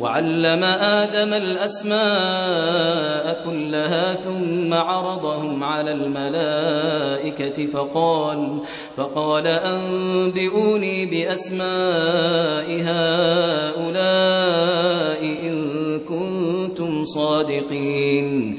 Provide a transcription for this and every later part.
وعلم آدم الأسماء كلها ثم عرضهم على الملائكة فقال فقال أنبئوني بأسماء هؤلاء إن كنتم صادقين.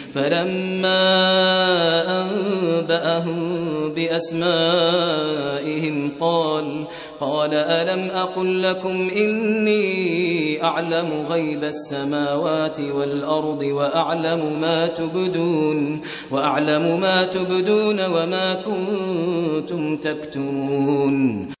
فلما أنبأهم بأسمائهم قال قال ألم أقل لكم إني أعلم غيب السماوات والأرض وأعلم ما تبدون وأعلم ما تبدون وما كنتم تكتمون.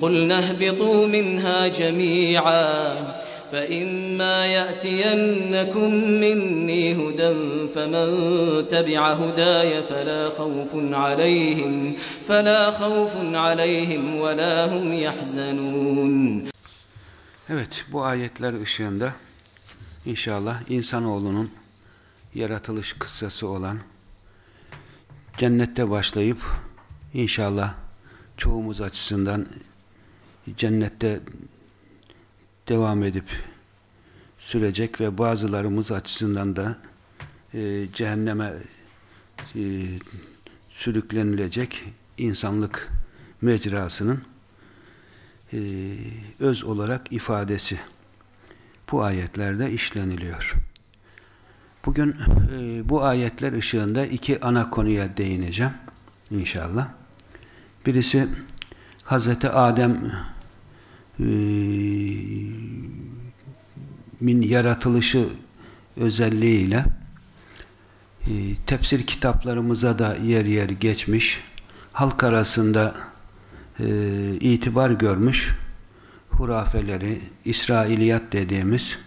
قلنا اهبطوا منها جميعا فإما يأتينكم مني هدى فمن تبع هداي فلا خوف عليهم فلا خوف عليهم ولا هم يحزنون Evet bu ayetler ışığında inşallah insanoğlunun yaratılış kıssası olan cennette başlayıp inşallah çoğumuz açısından cennette devam edip sürecek ve bazılarımız açısından da e, cehenneme e, sürüklenilecek insanlık mecrasının e, öz olarak ifadesi bu ayetlerde işleniliyor. Bugün e, bu ayetler ışığında iki ana konuya değineceğim inşallah. Birisi Hazreti Adem min yaratılışı özelliğiyle e, tefsir kitaplarımıza da yer yer geçmiş, halk arasında e, itibar görmüş hurafeleri, İsrailiyat dediğimiz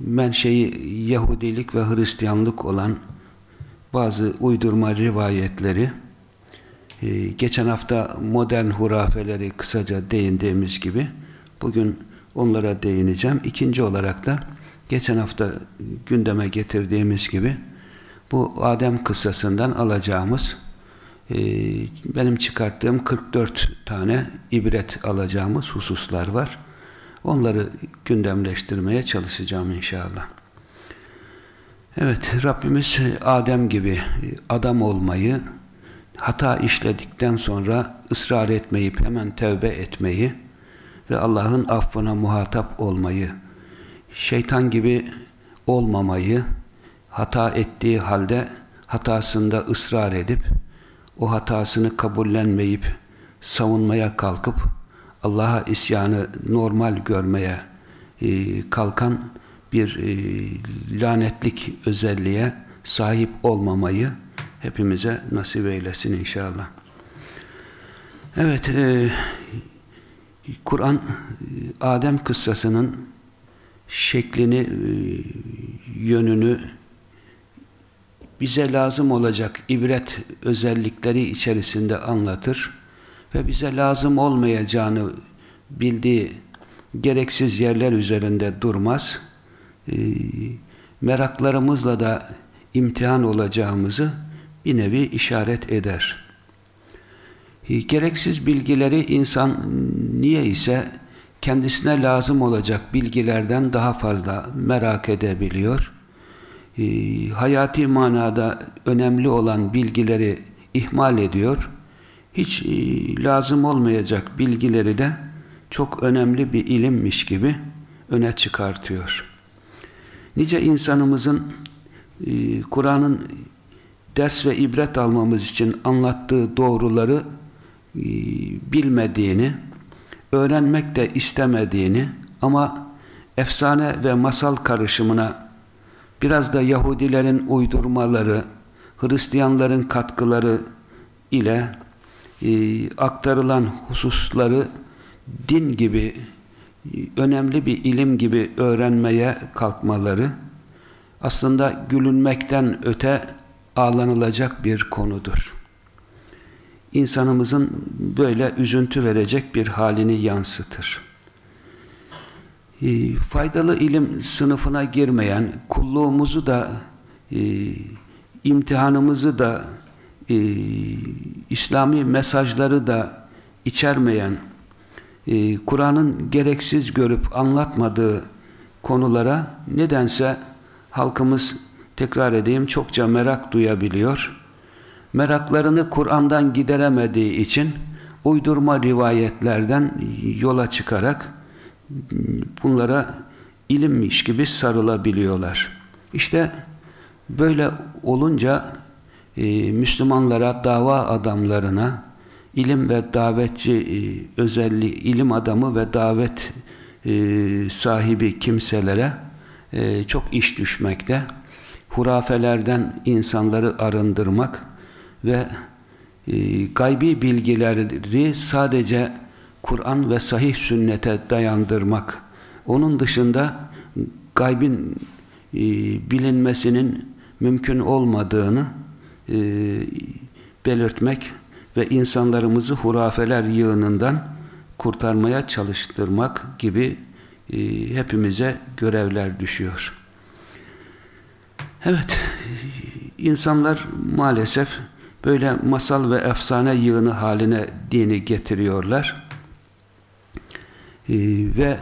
menşei Yahudilik ve Hristiyanlık olan bazı uydurma rivayetleri ee, geçen hafta modern hurafeleri kısaca değindiğimiz gibi bugün onlara değineceğim. İkinci olarak da geçen hafta gündeme getirdiğimiz gibi bu Adem kıssasından alacağımız e, benim çıkarttığım 44 tane ibret alacağımız hususlar var. Onları gündemleştirmeye çalışacağım inşallah. Evet, Rabbimiz Adem gibi adam olmayı, hata işledikten sonra ısrar etmeyip hemen tevbe etmeyi ve Allah'ın affına muhatap olmayı, şeytan gibi olmamayı, hata ettiği halde hatasında ısrar edip, o hatasını kabullenmeyip, savunmaya kalkıp, Allah'a isyanı normal görmeye e, kalkan bir e, lanetlik özelliğe sahip olmamayı hepimize nasip eylesin inşallah. Evet, e, Kur'an Adem kıssasının şeklini, e, yönünü bize lazım olacak ibret özellikleri içerisinde anlatır ve bize lazım olmayacağını bildiği gereksiz yerler üzerinde durmaz. E, meraklarımızla da imtihan olacağımızı bir nevi işaret eder. Gereksiz bilgileri insan niye ise kendisine lazım olacak bilgilerden daha fazla merak edebiliyor. Hayati manada önemli olan bilgileri ihmal ediyor. Hiç lazım olmayacak bilgileri de çok önemli bir ilimmiş gibi öne çıkartıyor. Nice insanımızın Kur'an'ın ders ve ibret almamız için anlattığı doğruları e, bilmediğini, öğrenmek de istemediğini ama efsane ve masal karışımına biraz da Yahudilerin uydurmaları, Hristiyanların katkıları ile e, aktarılan hususları din gibi önemli bir ilim gibi öğrenmeye kalkmaları aslında gülünmekten öte ağlanılacak bir konudur. İnsanımızın böyle üzüntü verecek bir halini yansıtır. E, faydalı ilim sınıfına girmeyen, kulluğumuzu da e, imtihanımızı da e, İslami mesajları da içermeyen e, Kur'an'ın gereksiz görüp anlatmadığı konulara nedense halkımız tekrar edeyim çokça merak duyabiliyor. Meraklarını Kur'an'dan gideremediği için uydurma rivayetlerden yola çıkarak bunlara ilimmiş gibi sarılabiliyorlar. İşte böyle olunca e, Müslümanlara, dava adamlarına, ilim ve davetçi e, özelliği, ilim adamı ve davet e, sahibi kimselere e, çok iş düşmekte. Hurafelerden insanları arındırmak ve e, gaybi bilgileri sadece Kur'an ve sahih sünnete dayandırmak. Onun dışında gaybin e, bilinmesinin mümkün olmadığını e, belirtmek ve insanlarımızı hurafeler yığınından kurtarmaya çalıştırmak gibi e, hepimize görevler düşüyor. Evet, insanlar maalesef böyle masal ve efsane yığını haline dini getiriyorlar. E, ve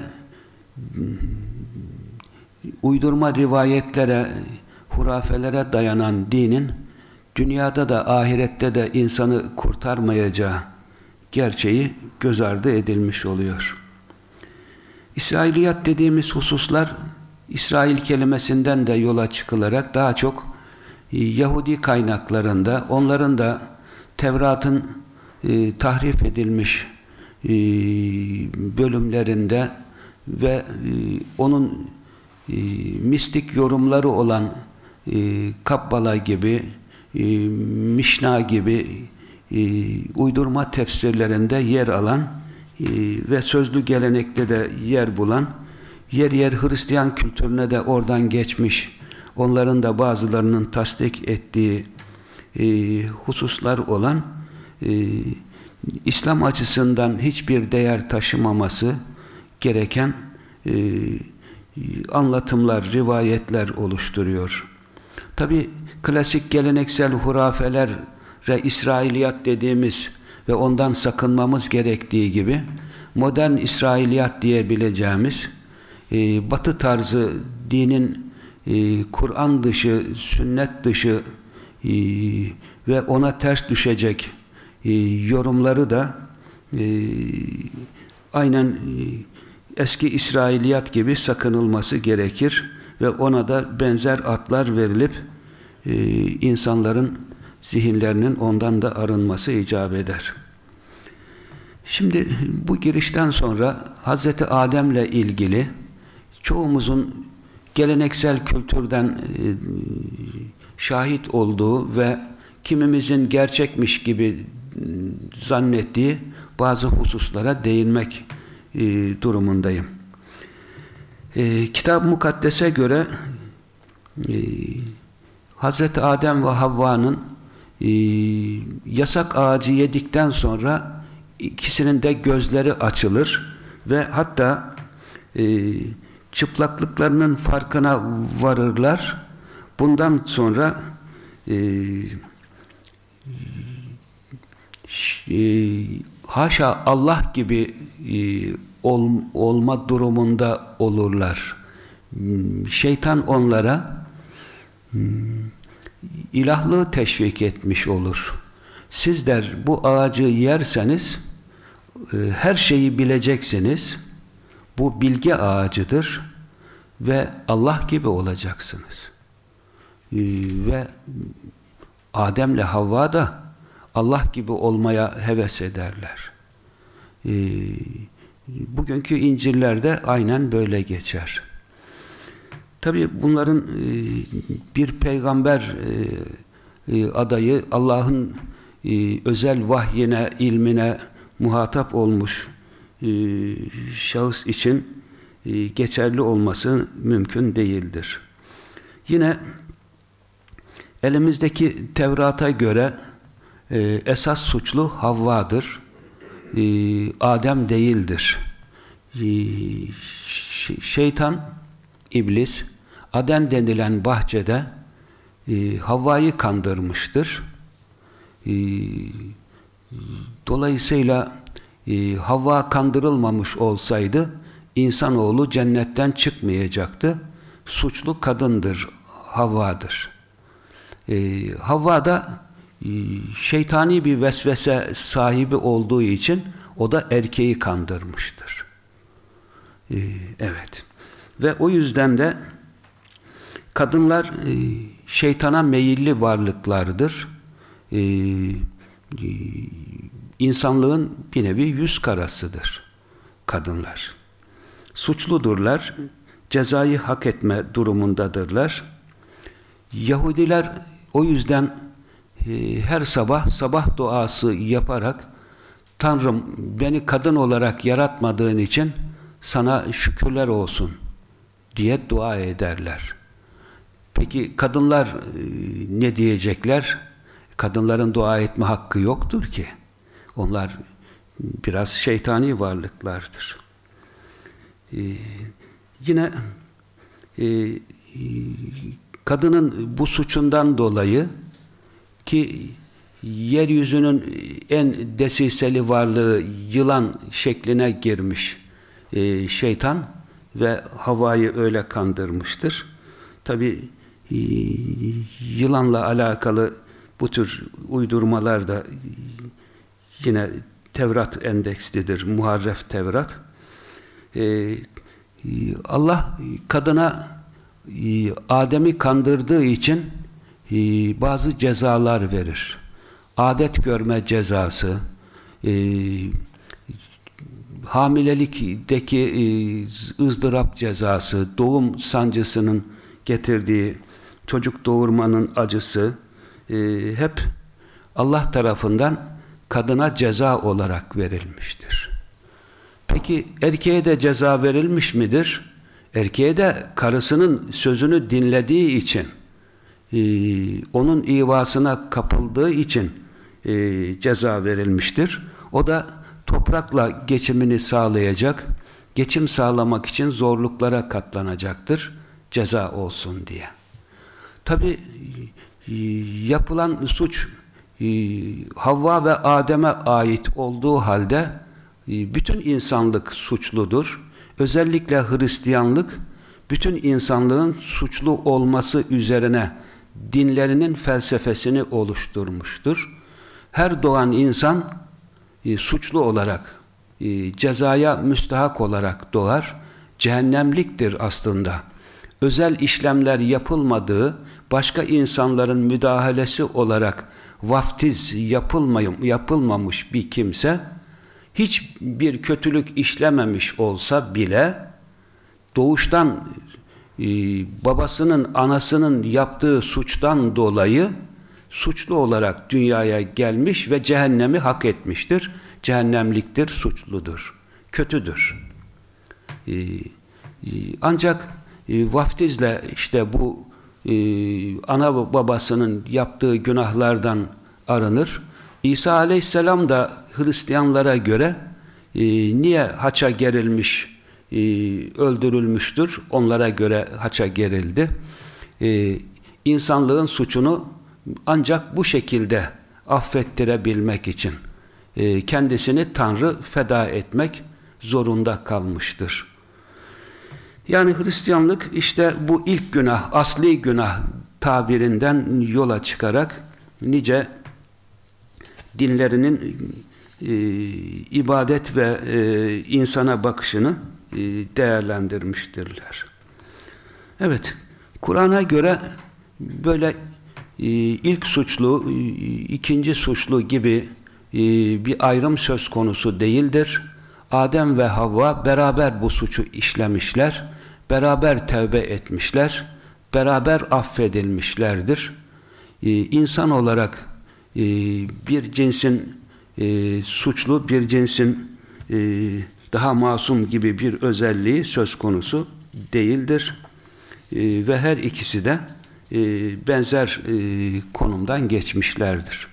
uydurma rivayetlere, hurafelere dayanan dinin dünyada da ahirette de insanı kurtarmayacağı gerçeği göz ardı edilmiş oluyor. İsrailiyat dediğimiz hususlar İsrail kelimesinden de yola çıkılarak daha çok e, Yahudi kaynaklarında onların da Tevrat'ın e, tahrif edilmiş e, bölümlerinde ve e, onun e, mistik yorumları olan e, Kabbala gibi e, Mişna gibi e, uydurma tefsirlerinde yer alan e, ve sözlü gelenekte de yer bulan yer yer Hristiyan kültürüne de oradan geçmiş onların da bazılarının tasdik ettiği e, hususlar olan e, İslam açısından hiçbir değer taşımaması gereken e, anlatımlar, rivayetler oluşturuyor. Tabi klasik geleneksel hurafeler ve İsrailiyat dediğimiz ve ondan sakınmamız gerektiği gibi modern İsrailiyat diyebileceğimiz e, batı tarzı dinin e, Kur'an dışı, sünnet dışı e, ve ona ters düşecek e, yorumları da e, aynen e, eski İsrailiyat gibi sakınılması gerekir ve ona da benzer atlar verilip e, insanların zihinlerinin ondan da arınması icap eder. Şimdi bu girişten sonra Hz. Adem'le ilgili çoğumuzun geleneksel kültürden e, şahit olduğu ve kimimizin gerçekmiş gibi zannettiği bazı hususlara değinmek e, durumundayım. E, Kitab-ı Mukaddes'e göre Hz. Adem ve Havva'nın yasak ağacı yedikten sonra ikisinin de gözleri açılır ve hatta e, çıplaklıklarının farkına varırlar. Bundan sonra e, e, haşa Allah gibi e, ol, olma durumunda olurlar. Şeytan onlara hmm, ilahlığı teşvik etmiş olur. Sizler bu ağacı yerseniz e, her şeyi bileceksiniz. Bu bilgi ağacıdır ve Allah gibi olacaksınız. E, ve Adem'le Havva da Allah gibi olmaya heves ederler. E, bugünkü İncil'lerde aynen böyle geçer. Tabi bunların bir peygamber adayı Allah'ın özel vahyine, ilmine, muhatap olmuş e, şahıs için e, geçerli olması mümkün değildir. Yine elimizdeki Tevrat'a göre e, esas suçlu Havva'dır. E, Adem değildir. E, şeytan, iblis, Aden denilen bahçede e, Havva'yı kandırmıştır. E, Dolayısıyla e, Havva kandırılmamış olsaydı insanoğlu cennetten çıkmayacaktı. Suçlu kadındır, Havva'dır. E, Havva da e, şeytani bir vesvese sahibi olduğu için o da erkeği kandırmıştır. E, evet. Ve o yüzden de kadınlar e, şeytana meyilli varlıklardır. E, ee, insanlığın bir nevi yüz karasıdır kadınlar. Suçludurlar, cezayı hak etme durumundadırlar. Yahudiler o yüzden e, her sabah sabah duası yaparak Tanrım beni kadın olarak yaratmadığın için sana şükürler olsun diye dua ederler. Peki kadınlar e, ne diyecekler? kadınların dua etme hakkı yoktur ki. Onlar biraz şeytani varlıklardır. Ee, yine e, kadının bu suçundan dolayı ki yeryüzünün en desiseli varlığı yılan şekline girmiş e, şeytan ve havayı öyle kandırmıştır. Tabi e, yılanla alakalı bu tür uydurmalar da yine Tevrat endekslidir, muharref Tevrat. Ee, Allah kadına e, Adem'i kandırdığı için e, bazı cezalar verir. Adet görme cezası, e, hamilelikteki ızdırap cezası, doğum sancısının getirdiği çocuk doğurmanın acısı, e, hep Allah tarafından kadına ceza olarak verilmiştir. Peki erkeğe de ceza verilmiş midir? Erkeğe de karısının sözünü dinlediği için, e, onun ivasına kapıldığı için e, ceza verilmiştir. O da toprakla geçimini sağlayacak, geçim sağlamak için zorluklara katlanacaktır, ceza olsun diye. Tabi ee, yapılan suç e, Havva ve Adem'e ait olduğu halde e, bütün insanlık suçludur. Özellikle Hristiyanlık bütün insanlığın suçlu olması üzerine dinlerinin felsefesini oluşturmuştur. Her doğan insan e, suçlu olarak, e, cezaya müstahak olarak doğar. Cehennemliktir aslında. Özel işlemler yapılmadığı, başka insanların müdahalesi olarak vaftiz yapılmamış bir kimse, hiçbir kötülük işlememiş olsa bile, doğuştan e, babasının, anasının yaptığı suçtan dolayı suçlu olarak dünyaya gelmiş ve cehennemi hak etmiştir. Cehennemliktir, suçludur, kötüdür. E, e, ancak vaftizle işte bu ana babasının yaptığı günahlardan arınır. İsa aleyhisselam da Hristiyanlara göre niye haça gerilmiş e, öldürülmüştür. Onlara göre haça gerildi. E, insanlığın suçunu ancak bu şekilde affettirebilmek için e, kendisini Tanrı feda etmek zorunda kalmıştır. Yani Hristiyanlık işte bu ilk günah, asli günah tabirinden yola çıkarak nice dinlerinin e, ibadet ve e, insana bakışını e, değerlendirmiştirler. Evet, Kur'an'a göre böyle e, ilk suçlu, e, ikinci suçlu gibi bir ayrım söz konusu değildir. Adem ve Havva beraber bu suçu işlemişler, beraber tevbe etmişler, beraber affedilmişlerdir. İnsan olarak bir cinsin suçlu, bir cinsin daha masum gibi bir özelliği söz konusu değildir. E, ve her ikisi de e, benzer e, konumdan geçmişlerdir.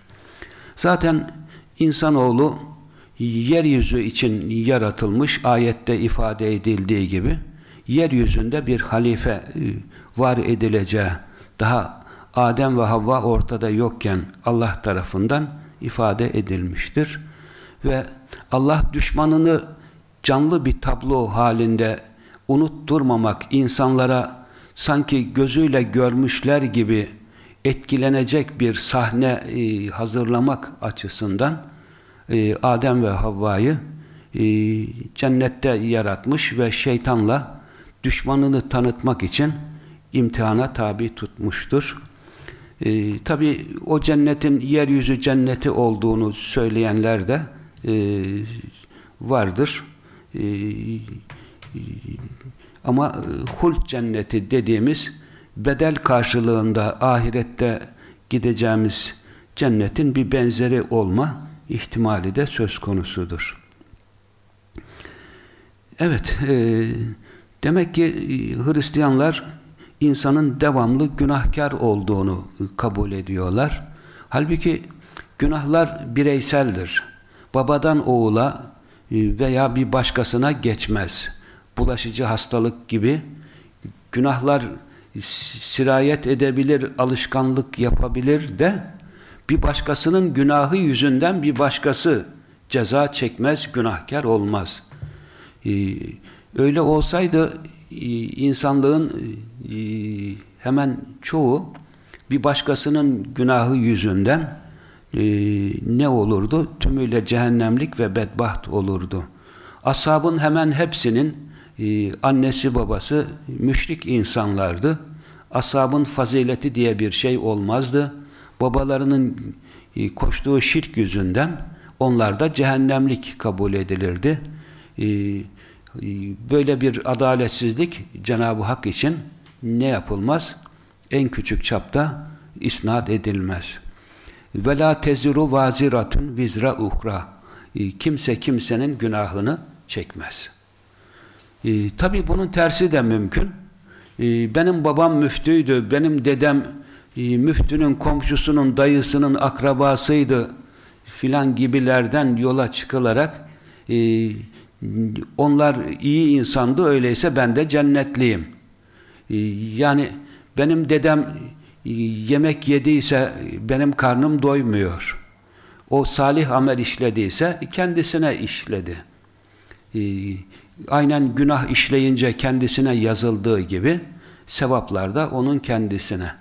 Zaten insanoğlu yeryüzü için yaratılmış ayette ifade edildiği gibi yeryüzünde bir halife e, var edileceği daha Adem ve Havva ortada yokken Allah tarafından ifade edilmiştir. Ve Allah düşmanını canlı bir tablo halinde unutturmamak, insanlara sanki gözüyle görmüşler gibi etkilenecek bir sahne e, hazırlamak açısından e, Adem ve Havva'yı cennette yaratmış ve şeytanla düşmanını tanıtmak için imtihana tabi tutmuştur. E, Tabi o cennetin yeryüzü cenneti olduğunu söyleyenler de e, vardır. Ee, ama e, hult cenneti dediğimiz bedel karşılığında ahirette gideceğimiz cennetin bir benzeri olma ihtimali de söz konusudur. Evet, e, demek ki e, Hristiyanlar insanın devamlı günahkar olduğunu kabul ediyorlar. Halbuki günahlar bireyseldir. Babadan oğula, e, veya bir başkasına geçmez. Bulaşıcı hastalık gibi günahlar sirayet edebilir, alışkanlık yapabilir de bir başkasının günahı yüzünden bir başkası ceza çekmez, günahkar olmaz. E, öyle olsaydı e, insanlığın hemen çoğu bir başkasının günahı yüzünden e, ne olurdu? Tümüyle cehennemlik ve bedbaht olurdu. Ashabın hemen hepsinin e, annesi babası müşrik insanlardı. Ashabın fazileti diye bir şey olmazdı. Babalarının e, koştuğu şirk yüzünden onlar da cehennemlik kabul edilirdi. E, e, böyle bir adaletsizlik Cenab-ı Hak için ne yapılmaz? En küçük çapta isnat edilmez. Ve la teziru vaziratun vizra uhra. E, kimse kimsenin günahını çekmez. E, Tabi bunun tersi de mümkün. E, benim babam müftüydü, benim dedem e, müftünün komşusunun, dayısının akrabasıydı filan gibilerden yola çıkılarak e, onlar iyi insandı öyleyse ben de cennetliyim. E, yani benim dedem yemek yediyse benim karnım doymuyor. O salih amel işlediyse kendisine işledi. Ee, aynen günah işleyince kendisine yazıldığı gibi sevaplar da onun kendisine.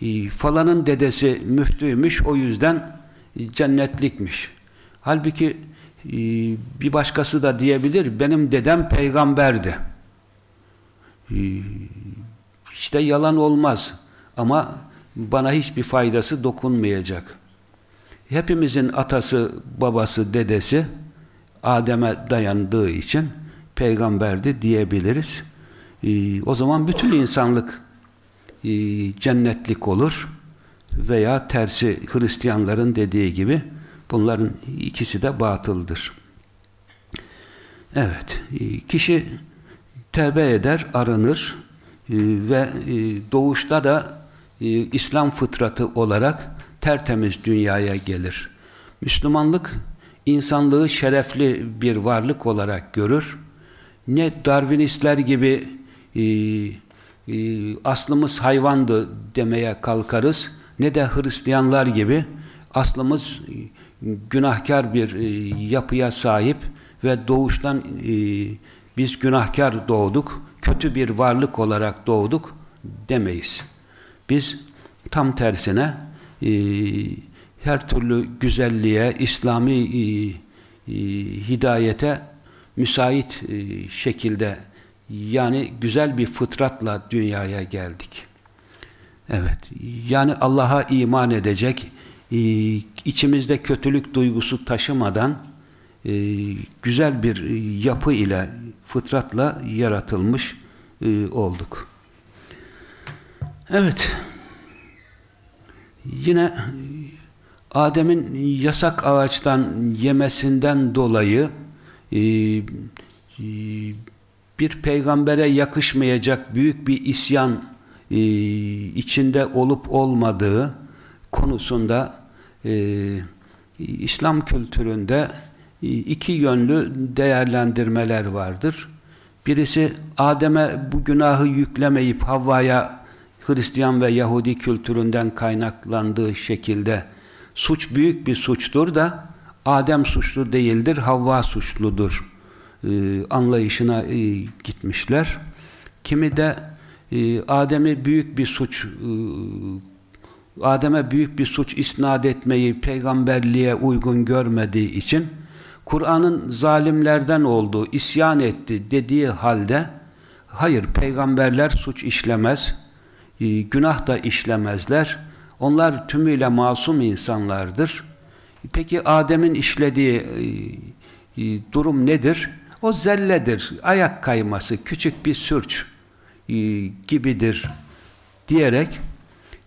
e, falanın dedesi müftüymüş o yüzden cennetlikmiş. Halbuki e, bir başkası da diyebilir benim dedem peygamberdi. E, işte yalan olmaz ama bana hiçbir faydası dokunmayacak. Hepimizin atası, babası, dedesi Adem'e dayandığı için peygamberdi diyebiliriz. Ee, o zaman bütün insanlık cennetlik olur veya tersi Hristiyanların dediği gibi bunların ikisi de batıldır. Evet, e, kişi tevbe eder, arınır e, ve e, doğuşta da İslam fıtratı olarak tertemiz dünyaya gelir. Müslümanlık insanlığı şerefli bir varlık olarak görür. Ne Darwinistler gibi e, e, aslımız hayvandı demeye kalkarız ne de Hristiyanlar gibi aslımız günahkar bir e, yapıya sahip ve doğuştan e, biz günahkar doğduk, kötü bir varlık olarak doğduk demeyiz. Biz tam tersine e, her türlü güzelliğe, İslami hidayete müsait şekilde yani güzel bir fıtratla dünyaya geldik. Evet, yani Allah'a iman edecek, içimizde kötülük duygusu taşımadan e, güzel bir yapı ile, fıtratla yaratılmış e, olduk. Evet, yine Adem'in yasak ağaçtan yemesinden dolayı e, e, bir peygambere yakışmayacak büyük bir isyan e, içinde olup olmadığı konusunda e, İslam kültüründe e, iki yönlü değerlendirmeler vardır. Birisi Adem'e bu günahı yüklemeyip Havva'ya Hristiyan ve Yahudi kültüründen kaynaklandığı şekilde suç büyük bir suçtur da Adem suçlu değildir, Havva suçludur e, anlayışına e, gitmişler. Kimi de e, Adem'i büyük bir suç e, Adem'e büyük bir suç isnat etmeyi peygamberliğe uygun görmediği için Kur'an'ın zalimlerden olduğu, isyan etti dediği halde hayır peygamberler suç işlemez, e, günah da işlemezler. Onlar tümüyle masum insanlardır. Peki Adem'in işlediği e, e, durum nedir? O zelledir, ayak kayması, küçük bir sürç gibidir diyerek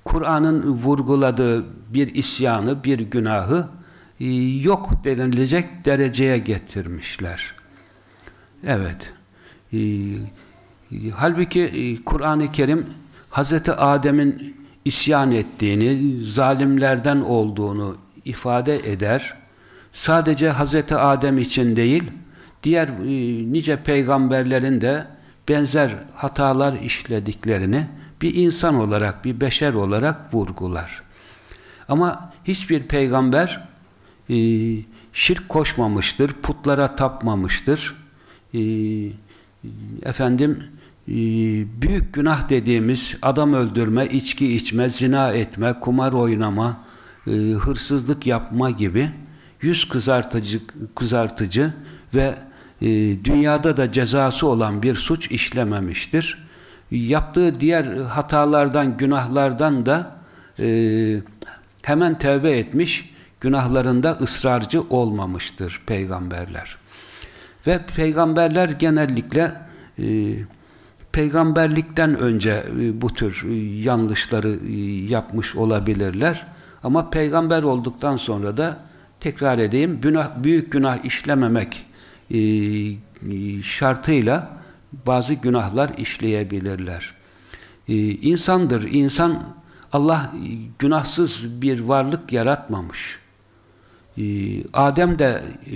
Kur'an'ın vurguladığı bir isyanı, bir günahı e, yok denilecek dereceye getirmişler. Evet. E, halbuki Kur'an-ı Kerim Hz. Adem'in isyan ettiğini, zalimlerden olduğunu ifade eder. Sadece Hz. Adem için değil, diğer e, nice peygamberlerin de benzer hatalar işlediklerini bir insan olarak, bir beşer olarak vurgular. Ama hiçbir peygamber e, şirk koşmamıştır, putlara tapmamıştır. E, efendim e, büyük günah dediğimiz adam öldürme, içki içme, zina etme, kumar oynama, e, hırsızlık yapma gibi yüz kızartıcı, kızartıcı ve e, dünyada da cezası olan bir suç işlememiştir. Yaptığı diğer hatalardan, günahlardan da e, hemen tevbe etmiş, günahlarında ısrarcı olmamıştır peygamberler. Ve peygamberler genellikle e, peygamberlikten önce e, bu tür e, yanlışları e, yapmış olabilirler. Ama peygamber olduktan sonra da tekrar edeyim, günah, büyük günah işlememek e, şartıyla bazı günahlar işleyebilirler. E, insandır. İnsan Allah günahsız bir varlık yaratmamış. E, Adem de e,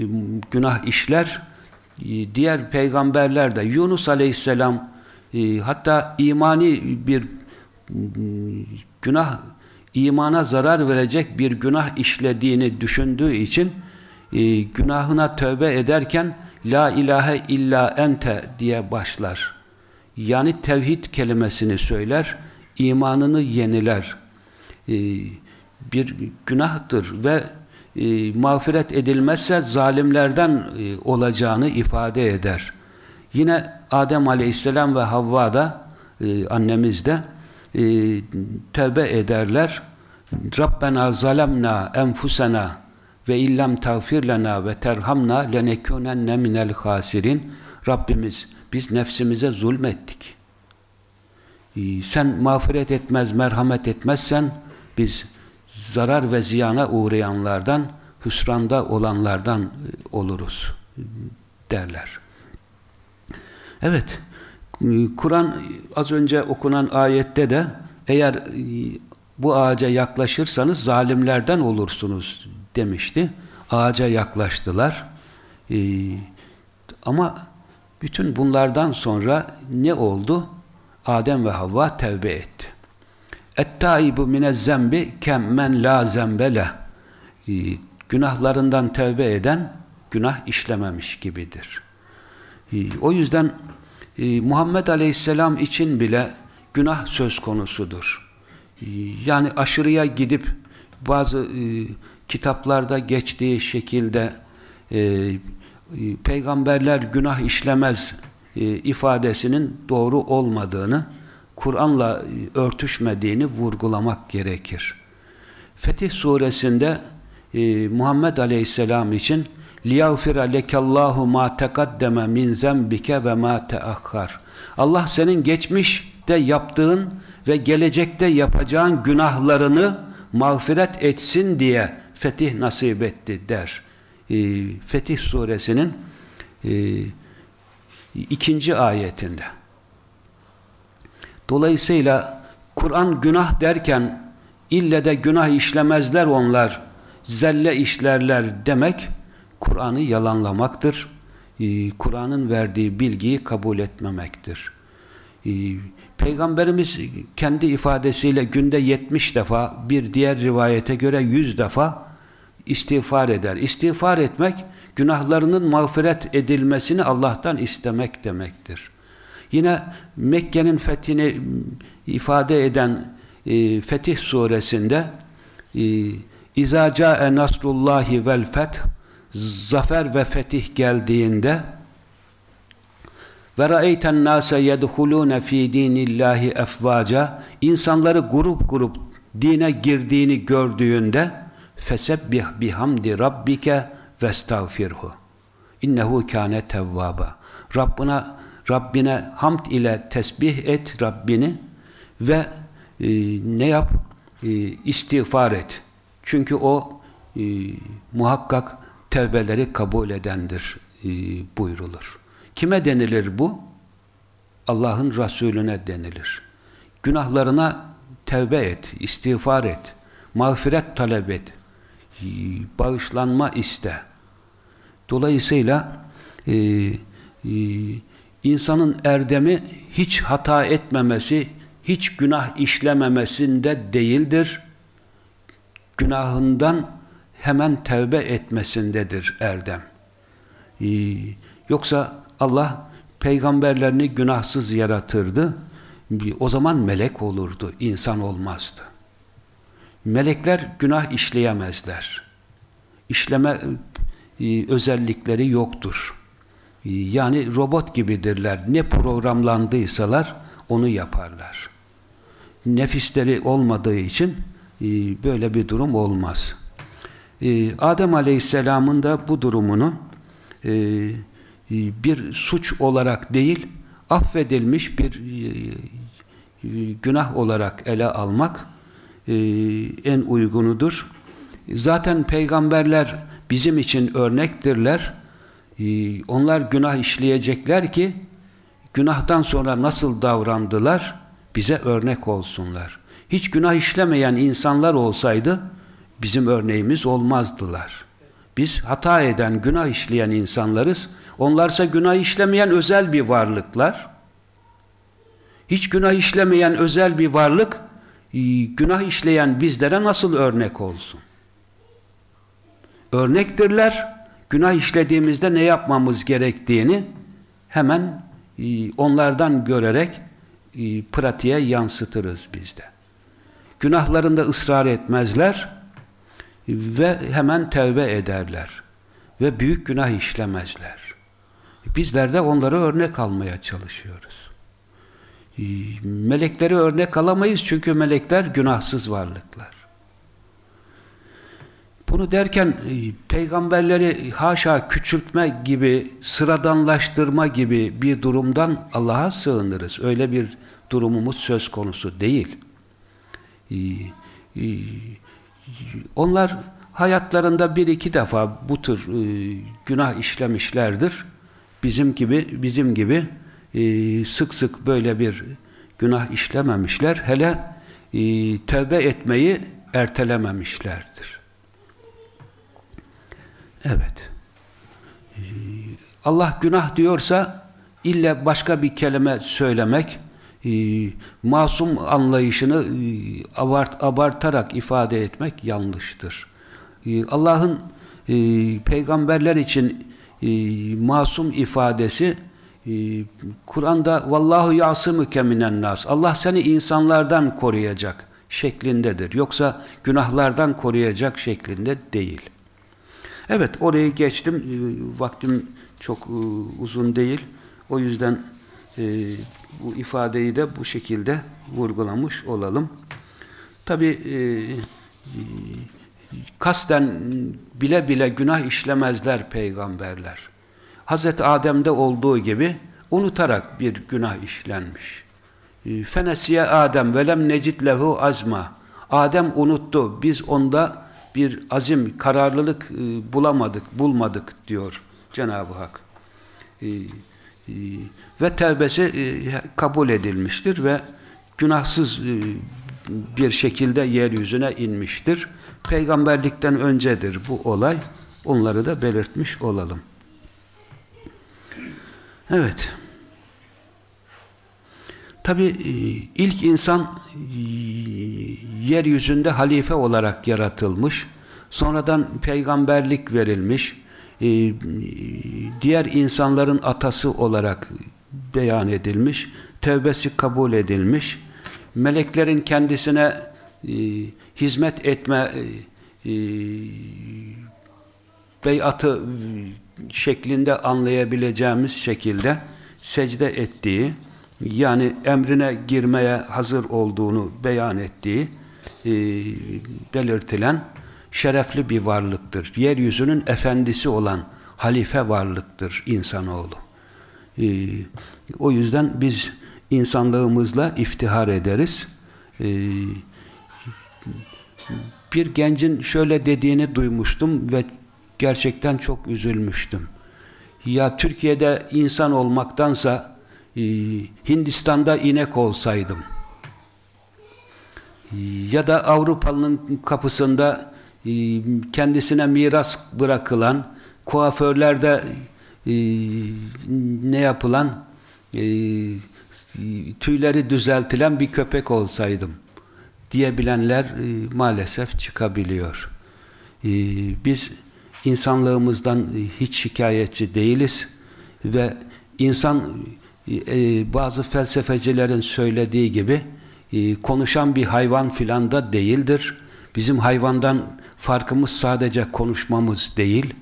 günah işler. E, diğer peygamberler de Yunus aleyhisselam e, hatta imani bir günah imana zarar verecek bir günah işlediğini düşündüğü için e, günahına tövbe ederken La ilahe illa ente diye başlar. Yani tevhid kelimesini söyler, imanını yeniler. bir günahtır ve e, mağfiret edilmezse zalimlerden e, olacağını ifade eder. Yine Adem Aleyhisselam ve Havva da e, annemiz de e, tövbe ederler. Rabbena zalemna enfusena ve illam tağfir lena ve terhamna lenekunenne minel hasirin Rabbimiz biz nefsimize zulmettik. E, sen mağfiret etmez, merhamet etmezsen biz zarar ve ziyana uğrayanlardan, hüsranda olanlardan e, oluruz derler. Evet, e, Kur'an az önce okunan ayette de eğer e, bu ağaca yaklaşırsanız zalimlerden olursunuz demişti. Ağaca yaklaştılar. Ama bütün bunlardan sonra ne oldu? Adem ve Havva tevbe etti. Ettaibu minezzembi kemmen la zembele. Ee, günahlarından tevbe eden günah işlememiş gibidir. Ee, o yüzden e, Muhammed Aleyhisselam için bile günah söz konusudur. Ee, yani aşırıya gidip bazı e, kitaplarda geçtiği şekilde e, peygamberler günah işlemez ifadesinin doğru olmadığını Kur'an'la örtüşmediğini vurgulamak gerekir. Fetih suresinde e, Muhammed Aleyhisselam için لِيَغْفِرَ لَكَ اللّٰهُ مَا تَقَدَّمَ مِنْ زَنْبِكَ وَمَا تَأَخَّرْ Allah senin geçmişte yaptığın ve gelecekte yapacağın günahlarını mağfiret etsin diye fetih nasip etti der. E, fetih suresinin e, ikinci ayetinde. Dolayısıyla Kur'an günah derken ille de günah işlemezler onlar, zelle işlerler demek Kur'an'ı yalanlamaktır. Ee, Kur'an'ın verdiği bilgiyi kabul etmemektir. Ee, Peygamberimiz kendi ifadesiyle günde 70 defa bir diğer rivayete göre 100 defa istiğfar eder. İstiğfar etmek günahlarının mağfiret edilmesini Allah'tan istemek demektir. Yine Mekke'nin fethini ifade eden e, Fetih suresinde İzâ câe nasrullahi vel feth zafer ve fetih geldiğinde ve ra'eyten nâse yedhulûne fî dînillâhi efvâca insanları grup grup dine girdiğini gördüğünde fesebbih bihamdi rabbike vestağfirhu innehu kâne tevvâba Rabbına Rabbine hamd ile tesbih et Rabbini ve e, ne yap? E, istiğfar et. Çünkü o e, muhakkak tevbeleri kabul edendir e, buyrulur. Kime denilir bu? Allah'ın Resulüne denilir. Günahlarına tevbe et, istiğfar et, mağfiret talep et, bağışlanma iste. Dolayısıyla e, e, insanın erdemi hiç hata etmemesi, hiç günah işlememesinde değildir. Günahından hemen tevbe etmesindedir erdem. Ee, yoksa Allah peygamberlerini günahsız yaratırdı. O zaman melek olurdu, insan olmazdı. Melekler günah işleyemezler. İşleme e, özellikleri yoktur. Yani robot gibidirler. Ne programlandıysalar onu yaparlar. Nefisleri olmadığı için e, böyle bir durum olmaz. E, Adem Aleyhisselam'ın da bu durumunu e, bir suç olarak değil, affedilmiş bir günah olarak ele almak en uygunudur. Zaten peygamberler bizim için örnektirler ee, onlar günah işleyecekler ki günahtan sonra nasıl davrandılar bize örnek olsunlar. Hiç günah işlemeyen insanlar olsaydı bizim örneğimiz olmazdılar. Biz hata eden, günah işleyen insanlarız. Onlarsa günah işlemeyen özel bir varlıklar. Hiç günah işlemeyen özel bir varlık e, günah işleyen bizlere nasıl örnek olsun? Örnektirler günah işlediğimizde ne yapmamız gerektiğini hemen e, onlardan görerek e, pratiğe yansıtırız bizde. günahlarında ısrar etmezler ve hemen tevbe ederler ve büyük günah işlemezler. Bizler de onları örnek almaya çalışıyoruz. Ee, melekleri örnek alamayız çünkü melekler günahsız varlıklar. Bunu derken e, peygamberleri haşa küçültme gibi, sıradanlaştırma gibi bir durumdan Allah'a sığınırız. Öyle bir durumumuz söz konusu değil. Ee, e, onlar hayatlarında bir iki defa bu tür e, günah işlemişlerdir. Bizim gibi bizim gibi sık sık böyle bir günah işlememişler. Hele tövbe etmeyi ertelememişlerdir. Evet. Ee, Allah günah diyorsa illa başka bir kelime söylemek e, masum anlayışını e, abart, abartarak ifade etmek yanlıştır. E, Allah'ın e, peygamberler için e, masum ifadesi e, Kur'an'da vallahu yasımüke minen nas Allah seni insanlardan koruyacak şeklindedir. Yoksa günahlardan koruyacak şeklinde değil. Evet orayı geçtim. Ee, vaktim çok e, uzun değil. O yüzden e, bu ifadeyi de bu şekilde vurgulamış olalım. Tabi e, kasten bile bile günah işlemezler peygamberler. Hazreti Adem'de olduğu gibi unutarak bir günah işlenmiş. Fenesiye Adem velem necid lehu azma. Adem unuttu. Biz onda bir azim, kararlılık e, bulamadık, bulmadık diyor Cenab-ı Hak. E, e, ve tevbesi e, kabul edilmiştir ve günahsız bir şekilde yeryüzüne inmiştir. Peygamberlikten öncedir bu olay. Onları da belirtmiş olalım. Evet. Tabi e, ilk insan e, yeryüzünde halife olarak yaratılmış. Sonradan peygamberlik verilmiş. E, diğer insanların atası olarak beyan edilmiş. Tevbesi kabul edilmiş. Meleklerin kendisine hizmet etme beyatı şeklinde anlayabileceğimiz şekilde secde ettiği yani emrine girmeye hazır olduğunu beyan ettiği e, belirtilen şerefli bir varlıktır. Yeryüzünün efendisi olan halife varlıktır insanoğlu. E, o yüzden biz insanlığımızla iftihar ederiz. E, bir gencin şöyle dediğini duymuştum ve gerçekten çok üzülmüştüm. Ya Türkiye'de insan olmaktansa ee, Hindistan'da inek olsaydım ya da Avrupalı'nın kapısında e, kendisine miras bırakılan kuaförlerde e, ne yapılan e, tüyleri düzeltilen bir köpek olsaydım diyebilenler maalesef çıkabiliyor. Biz insanlığımızdan hiç şikayetçi değiliz ve insan e, bazı felsefecilerin söylediği gibi e, konuşan bir hayvan filan da değildir. Bizim hayvandan farkımız sadece konuşmamız değil,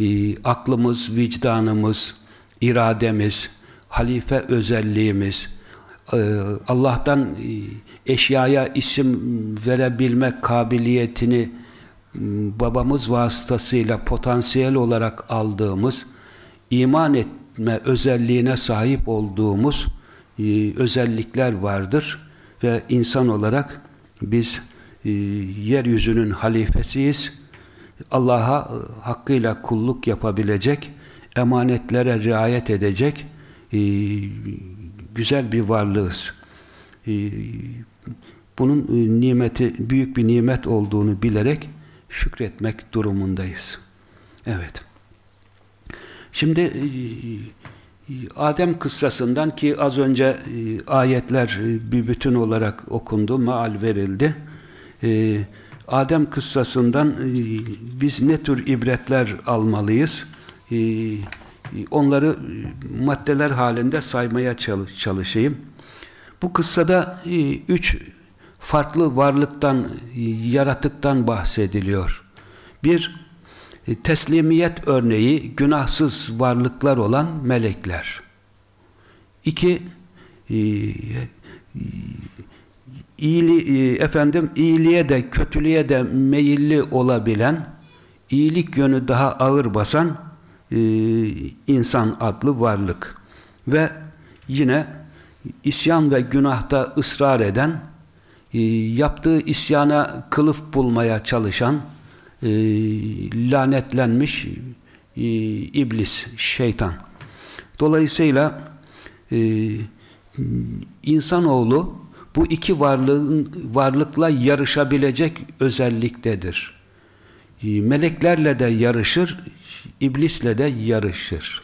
e, aklımız, vicdanımız, irademiz, halife özelliğimiz, e, Allah'tan e, eşyaya isim verebilme kabiliyetini babamız vasıtasıyla potansiyel olarak aldığımız, iman et, etme özelliğine sahip olduğumuz e, özellikler vardır ve insan olarak biz e, yeryüzünün halifesiyiz. Allah'a e, hakkıyla kulluk yapabilecek, emanetlere riayet edecek güzel bir varlığız. Bunun nimeti büyük bir nimet olduğunu bilerek şükretmek durumundayız. Evet. Şimdi e, e, Adem kıssasından ki az önce e, ayetler bir bütün olarak okundu, maal verildi. Adem kıssasından biz ne tür ibretler almalıyız? Onları maddeler halinde saymaya çalışayım. Bu kıssada üç farklı varlıktan, yaratıktan bahsediliyor. Bir, teslimiyet örneği günahsız varlıklar olan melekler. İki, iyili, efendim iyiliğe de kötülüğe de meyilli olabilen, iyilik yönü daha ağır basan e, insan adlı varlık ve yine isyan ve günahta ısrar eden, e, yaptığı isyana kılıf bulmaya çalışan, e, lanetlenmiş e, iblis, şeytan. Dolayısıyla e, insanoğlu bu iki varlığın varlıkla yarışabilecek özelliktedir. Meleklerle de yarışır, iblisle de yarışır.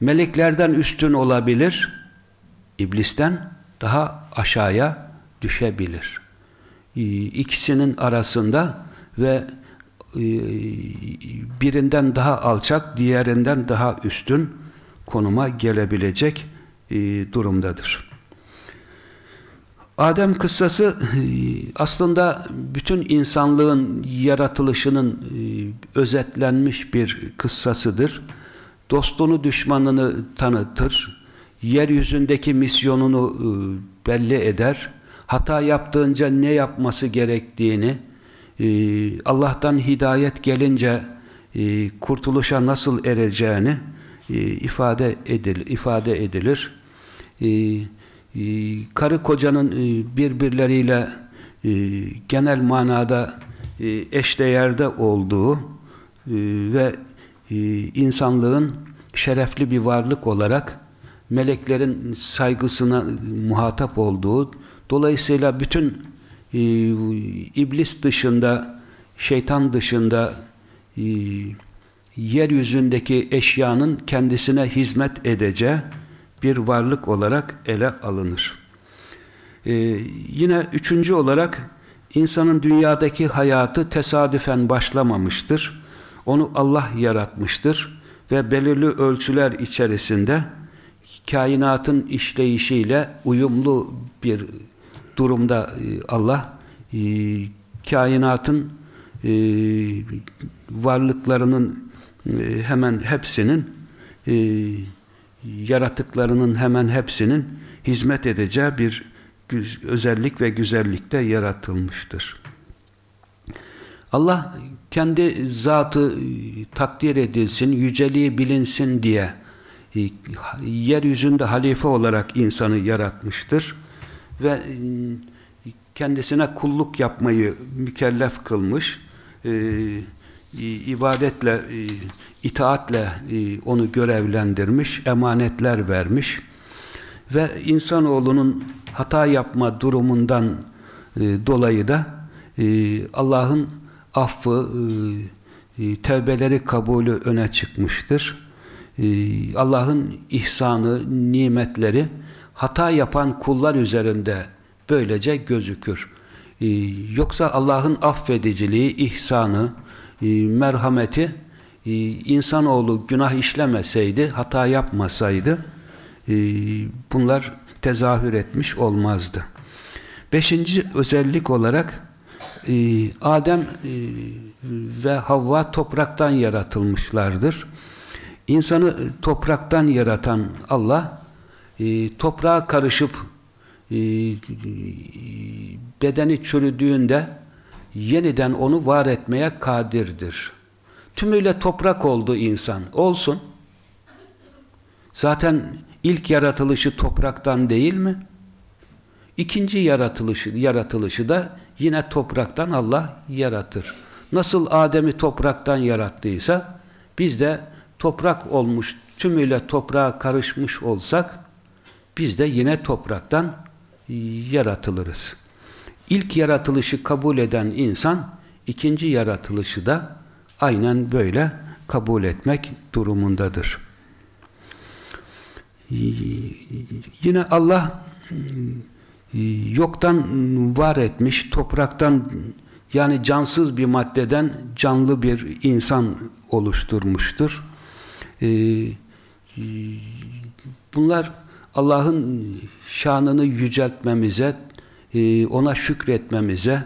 Meleklerden üstün olabilir, iblisten daha aşağıya düşebilir. E, ikisinin arasında ve e, birinden daha alçak, diğerinden daha üstün konuma gelebilecek durumdadır. Adem kıssası aslında bütün insanlığın yaratılışının özetlenmiş bir kıssasıdır. Dostunu düşmanını tanıtır, yeryüzündeki misyonunu belli eder, hata yaptığınca ne yapması gerektiğini, Allah'tan hidayet gelince kurtuluşa nasıl ereceğini ifade edilir. Ifade edilir. Karı kocanın birbirleriyle genel manada eşdeğerde olduğu ve insanlığın şerefli bir varlık olarak meleklerin saygısına muhatap olduğu dolayısıyla bütün iblis dışında şeytan dışında yeryüzündeki eşyanın kendisine hizmet edeceği bir varlık olarak ele alınır. Ee, yine üçüncü olarak insanın dünyadaki hayatı tesadüfen başlamamıştır. Onu Allah yaratmıştır ve belirli ölçüler içerisinde kainatın işleyişiyle uyumlu bir durumda e, Allah e, kainatın e, varlıklarının hemen hepsinin yaratıklarının hemen hepsinin hizmet edeceği bir özellik ve güzellikte yaratılmıştır. Allah kendi zatı takdir edilsin, yüceliği bilinsin diye yeryüzünde halife olarak insanı yaratmıştır ve kendisine kulluk yapmayı mükellef kılmış, ibadetle, itaatle onu görevlendirmiş, emanetler vermiş ve insanoğlunun hata yapma durumundan dolayı da Allah'ın affı, tevbeleri kabulü öne çıkmıştır. Allah'ın ihsanı, nimetleri hata yapan kullar üzerinde böylece gözükür. Yoksa Allah'ın affediciliği, ihsanı, merhameti insanoğlu günah işlemeseydi, hata yapmasaydı bunlar tezahür etmiş olmazdı. Beşinci özellik olarak Adem ve Havva topraktan yaratılmışlardır. İnsanı topraktan yaratan Allah toprağa karışıp bedeni çürüdüğünde yeniden onu var etmeye kadirdir. Tümüyle toprak oldu insan. Olsun. Zaten ilk yaratılışı topraktan değil mi? İkinci yaratılışı, yaratılışı da yine topraktan Allah yaratır. Nasıl Adem'i topraktan yarattıysa biz de toprak olmuş, tümüyle toprağa karışmış olsak biz de yine topraktan yaratılırız. İlk yaratılışı kabul eden insan ikinci yaratılışı da aynen böyle kabul etmek durumundadır. Yine Allah yoktan var etmiş, topraktan yani cansız bir maddeden canlı bir insan oluşturmuştur. Bunlar Allah'ın şanını yüceltmemize, e, ona şükretmemize,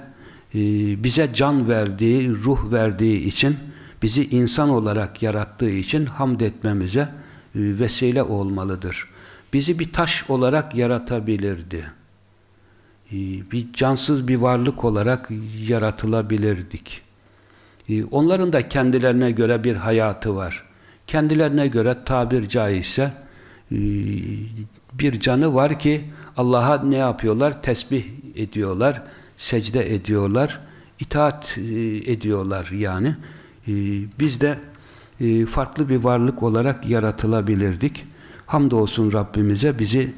e, bize can verdiği, ruh verdiği için, bizi insan olarak yarattığı için hamd etmemize e, vesile olmalıdır. Bizi bir taş olarak yaratabilirdi. Bir cansız bir varlık olarak yaratılabilirdik. Onların da kendilerine göre bir hayatı var. Kendilerine göre tabir caizse bir canı var ki Allah'a ne yapıyorlar? Tesbih ediyorlar, secde ediyorlar, itaat ediyorlar yani. Biz de farklı bir varlık olarak yaratılabilirdik. Hamdolsun Rabbimize bizi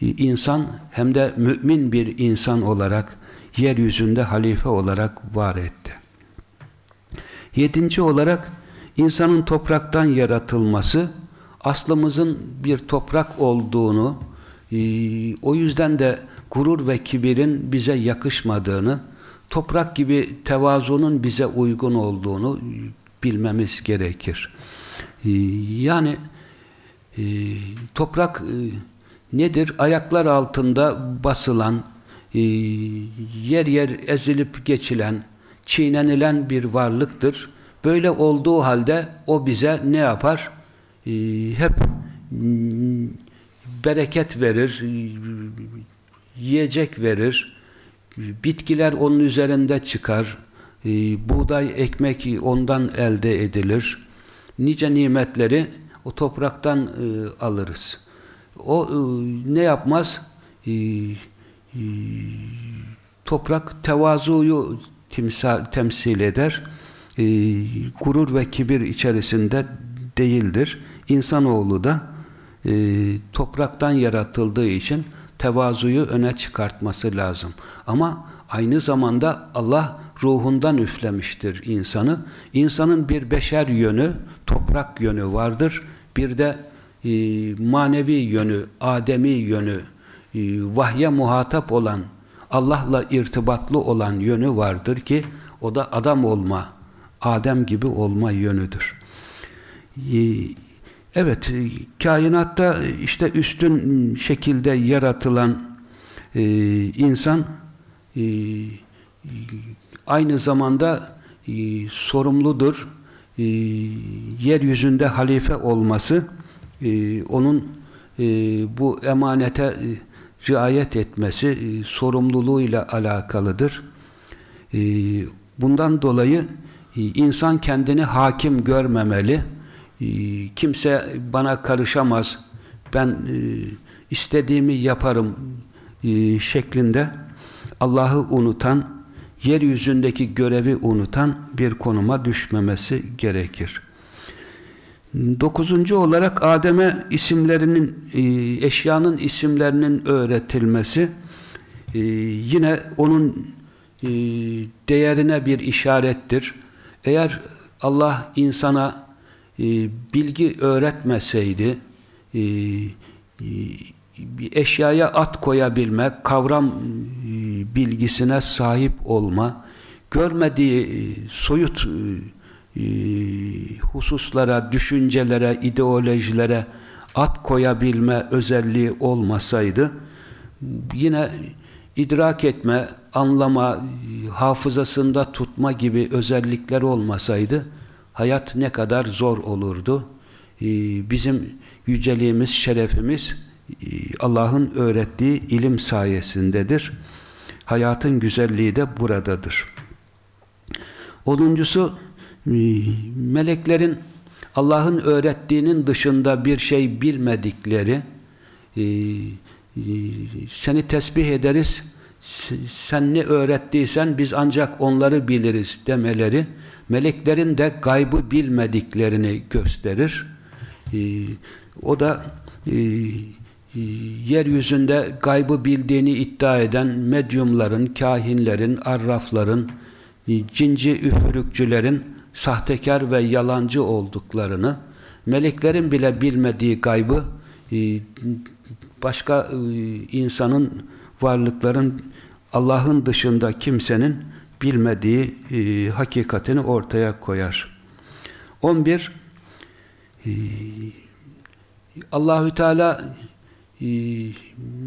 insan hem de mümin bir insan olarak yeryüzünde halife olarak var etti. Yedinci olarak insanın topraktan yaratılması aslımızın bir toprak olduğunu o yüzden de gurur ve kibirin bize yakışmadığını toprak gibi tevazunun bize uygun olduğunu bilmemiz gerekir. Yani toprak nedir? Ayaklar altında basılan, yer yer ezilip geçilen, çiğnenilen bir varlıktır. Böyle olduğu halde o bize ne yapar? Ee, hep bereket verir, yiyecek verir, bitkiler onun üzerinde çıkar, ee, buğday, ekmek ondan elde edilir. Nice nimetleri o topraktan e, alırız. O e, ne yapmaz? E, toprak tevazuyu timsal, temsil eder. Gurur ve kibir içerisinde değildir. İnsanoğlu da e, topraktan yaratıldığı için tevazuyu öne çıkartması lazım. Ama aynı zamanda Allah ruhundan üflemiştir insanı. İnsanın bir beşer yönü, toprak yönü vardır. Bir de e, manevi yönü, ademi yönü, e, vahye muhatap olan Allah'la irtibatlı olan yönü vardır ki o da adam olma, Adem gibi olma yönüdür. Ee, evet, e, kainatta işte üstün şekilde yaratılan e, insan e, aynı zamanda sorumludur. Yeryüzünde halife olması onun bu emanete riayet etmesi e, sorumluluğuyla alakalıdır. E, bundan dolayı e, insan kendini hakim görmemeli. E, kimse bana karışamaz, ben e, istediğimi yaparım e, şeklinde Allah'ı unutan, yeryüzündeki görevi unutan bir konuma düşmemesi gerekir. Dokuzuncu olarak Adem'e isimlerinin, e, eşyanın isimlerinin öğretilmesi yine onun değerine bir işarettir. Eğer Allah insana bilgi öğretmeseydi, bir eşyaya at koyabilme, kavram bilgisine sahip olma, görmediği soyut e, hususlara, düşüncelere, ideolojilere at koyabilme özelliği olmasaydı yine idrak etme, anlama, hafızasında tutma gibi özellikler olmasaydı hayat ne kadar zor olurdu. E, bizim yüceliğimiz, şerefimiz e, Allah'ın öğrettiği ilim sayesindedir. Hayatın güzelliği de buradadır. Onuncusu meleklerin Allah'ın öğrettiğinin dışında bir şey bilmedikleri e, e, seni tesbih ederiz sen ne öğrettiysen biz ancak onları biliriz demeleri meleklerin de gaybı bilmediklerini gösterir. E, o da yeryüzünde gaybı bildiğini iddia eden medyumların, kahinlerin, arrafların, cinci üfürükçülerin sahtekar ve yalancı olduklarını, meleklerin bile bilmediği gaybı e, başka e, insanın, varlıkların Allah'ın dışında kimsenin bilmediği e, hakikatini ortaya koyar. 11 Allahü Teala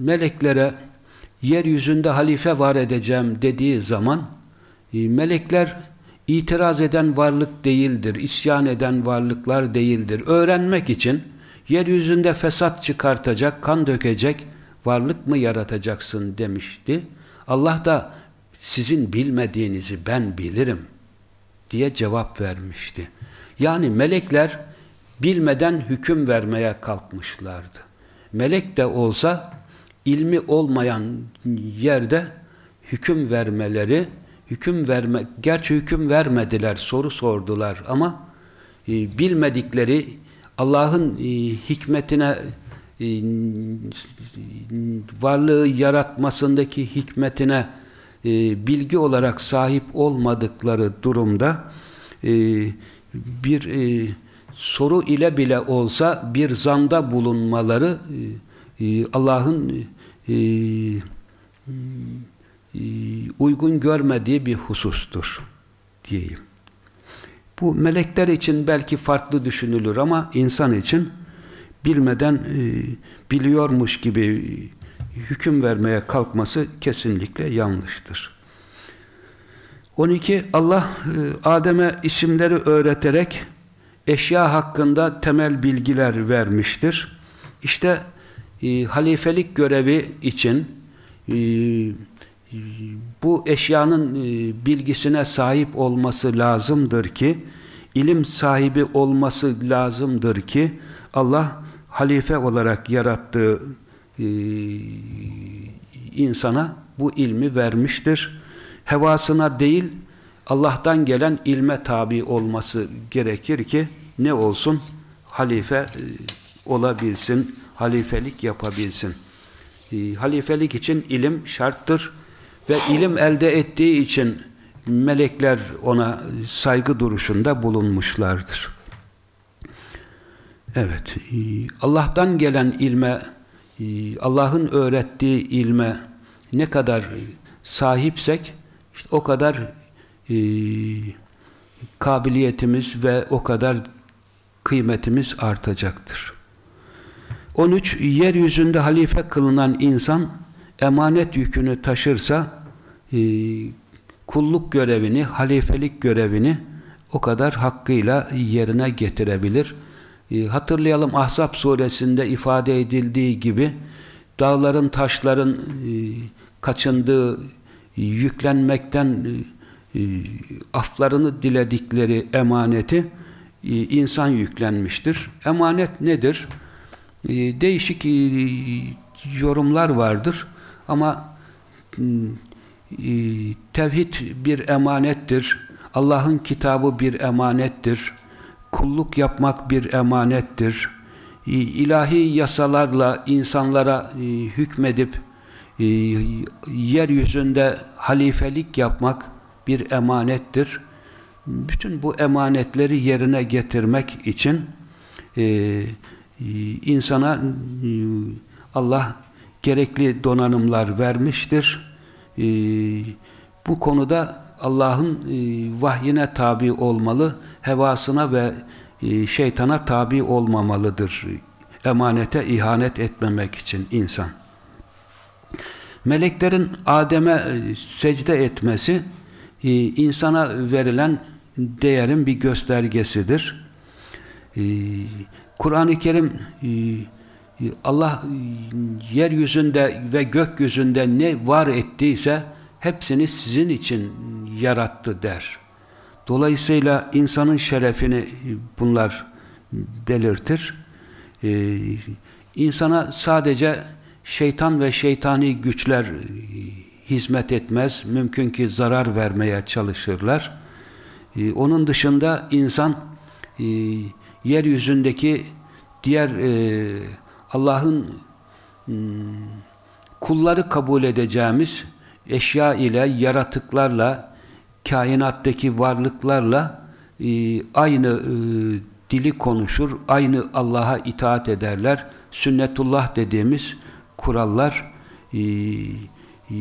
meleklere yeryüzünde halife var edeceğim dediği zaman e, melekler itiraz eden varlık değildir, isyan eden varlıklar değildir. Öğrenmek için yeryüzünde fesat çıkartacak, kan dökecek varlık mı yaratacaksın demişti. Allah da sizin bilmediğinizi ben bilirim diye cevap vermişti. Yani melekler bilmeden hüküm vermeye kalkmışlardı. Melek de olsa ilmi olmayan yerde hüküm vermeleri, hüküm verme, gerçi hüküm vermediler, soru sordular ama e, bilmedikleri Allah'ın e, hikmetine e, varlığı yaratmasındaki hikmetine e, bilgi olarak sahip olmadıkları durumda e, bir e, soru ile bile olsa bir zanda bulunmaları Allah'ın uygun görmediği bir husustur diyeyim. Bu melekler için belki farklı düşünülür ama insan için bilmeden biliyormuş gibi hüküm vermeye kalkması kesinlikle yanlıştır. 12. Allah e, Adem'e isimleri öğreterek eşya hakkında temel bilgiler vermiştir. İşte e, halifelik görevi için e, bu eşyanın bilgisine sahip olması lazımdır ki ilim sahibi olması lazımdır ki Allah halife olarak yarattığı e, insana bu ilmi vermiştir. Hevasına değil Allah'tan gelen ilme tabi olması gerekir ki ne olsun? Halife e, olabilsin, halifelik yapabilsin. E, halifelik için ilim şarttır ve ilim elde ettiği için melekler ona saygı duruşunda bulunmuşlardır. Evet, e, Allah'tan gelen ilme, Allah'ın öğrettiği ilme ne kadar sahipsek, işte o kadar e, kabiliyetimiz ve o kadar kıymetimiz artacaktır. 13. Yeryüzünde halife kılınan insan emanet yükünü taşırsa e, kulluk görevini, halifelik görevini o kadar hakkıyla yerine getirebilir. E, hatırlayalım Ahzab suresinde ifade edildiği gibi dağların, taşların e, kaçındığı, yüklenmekten e, aflarını diledikleri emaneti e, insan yüklenmiştir. Emanet nedir? E, değişik e, yorumlar vardır ama e, tevhid bir emanettir. Allah'ın kitabı bir emanettir. Kulluk yapmak bir emanettir. İlahi yasalarla insanlara e, hükmedip e, yeryüzünde halifelik yapmak bir emanettir. Bütün bu emanetleri yerine getirmek için e, insana Allah gerekli donanımlar vermiştir. Bu konuda Allah'ın vahyine tabi olmalı, hevasına ve e, şeytana tabi olmamalıdır. Emanete ihanet etmemek için insan. Meleklerin Adem'e e, secde etmesi e, insana verilen değerin bir göstergesidir. Kur'an-ı Kerim Allah yeryüzünde ve gökyüzünde ne var ettiyse hepsini sizin için yarattı der. Dolayısıyla insanın şerefini bunlar belirtir. Ee, insana sadece şeytan ve şeytani güçler e, hizmet etmez. Mümkün ki zarar vermeye çalışırlar. Ee, onun dışında insan e, yeryüzündeki diğer e, Allah'ın hmm, kulları kabul edeceğimiz eşya ile, yaratıklarla, kainattaki varlıklarla aynı dili konuşur, aynı Allah'a itaat ederler. Sünnetullah dediğimiz kurallar e, e,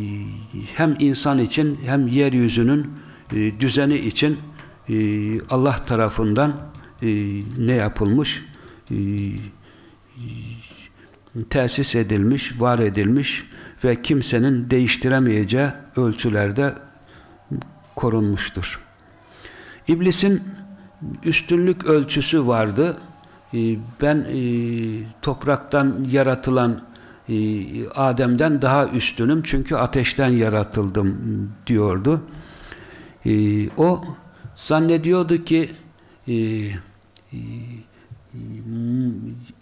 hem insan için hem yeryüzünün e, düzeni için Allah tarafından ne yapılmış? tesis edilmiş, var edilmiş ve kimsenin değiştiremeyeceği ölçülerde korunmuştur. İblisin üstünlük ölçüsü vardı. Ee, ben e, topraktan yaratılan e, Adem'den daha üstünüm çünkü ateşten yaratıldım diyordu. Ee, o zannediyordu ki e,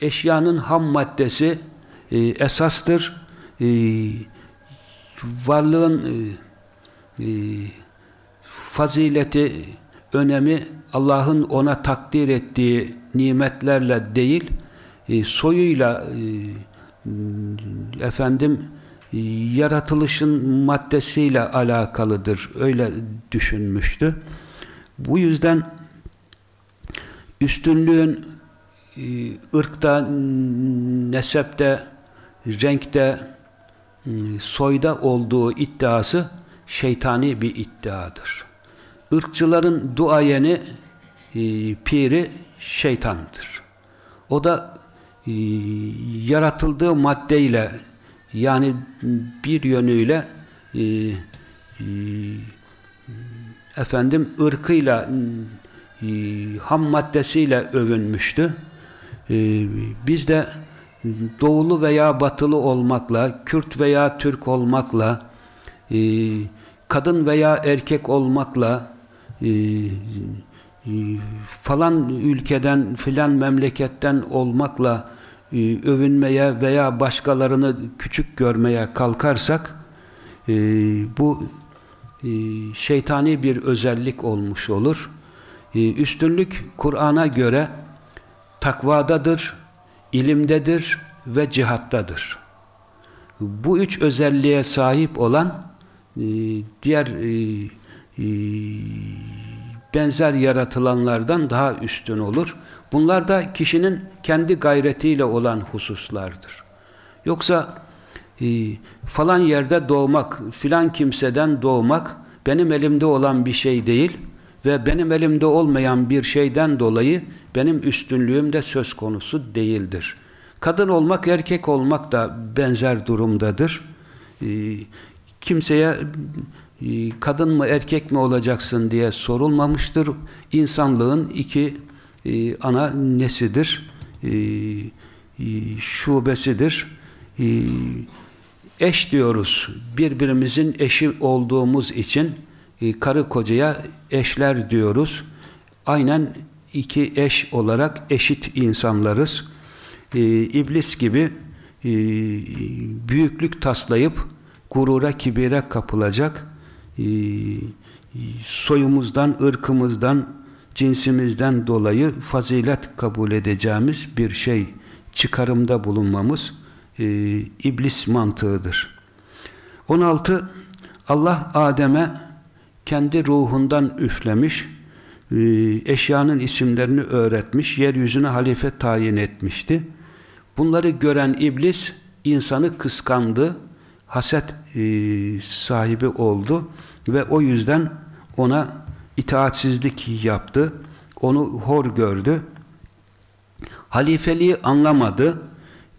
eşyanın ham maddesi esastır. Varlığın fazileti, önemi Allah'ın ona takdir ettiği nimetlerle değil, e, soyuyla e, efendim e, yaratılışın maddesiyle alakalıdır. Öyle düşünmüştü. Bu yüzden üstünlüğün ırkta, nesepte, renkte, soyda olduğu iddiası şeytani bir iddiadır. Irkçıların duayeni e, piri şeytandır. O da e, yaratıldığı maddeyle yani bir yönüyle e, e, efendim ırkıyla e, ham maddesiyle övünmüştü. E, biz de doğulu veya batılı olmakla, Kürt veya Türk olmakla, e, kadın veya erkek olmakla, e, falan ülkeden filan memleketten olmakla e, övünmeye veya başkalarını küçük görmeye kalkarsak e, bu şeytani bir özellik olmuş olur. E, üstünlük Kur'an'a göre takvadadır, ilimdedir ve cihattadır. Bu üç özelliğe sahip olan diğer benzer yaratılanlardan daha üstün olur. Bunlar da kişinin kendi gayretiyle olan hususlardır. Yoksa e, falan yerde doğmak, filan kimseden doğmak benim elimde olan bir şey değil ve benim elimde olmayan bir şeyden dolayı benim üstünlüğüm de söz konusu değildir. Kadın olmak, erkek olmak da benzer durumdadır. E, kimseye kadın mı erkek mi olacaksın diye sorulmamıştır. İnsanlığın iki e, ana nesidir? E, e, şubesidir. E, eş diyoruz. Birbirimizin eşi olduğumuz için e, karı kocaya eşler diyoruz. Aynen iki eş olarak eşit insanlarız. İblis gibi büyüklük taslayıp gurura, kibire kapılacak ee, soyumuzdan, ırkımızdan, cinsimizden dolayı fazilet kabul edeceğimiz bir şey çıkarımda bulunmamız e, iblis mantığıdır. 16. Allah Adem'e kendi ruhundan üflemiş, e, eşyanın isimlerini öğretmiş, yeryüzüne halife tayin etmişti. Bunları gören iblis insanı kıskandı, haset e, sahibi oldu ve o yüzden ona itaatsizlik yaptı. Onu hor gördü. Halifeliği anlamadı.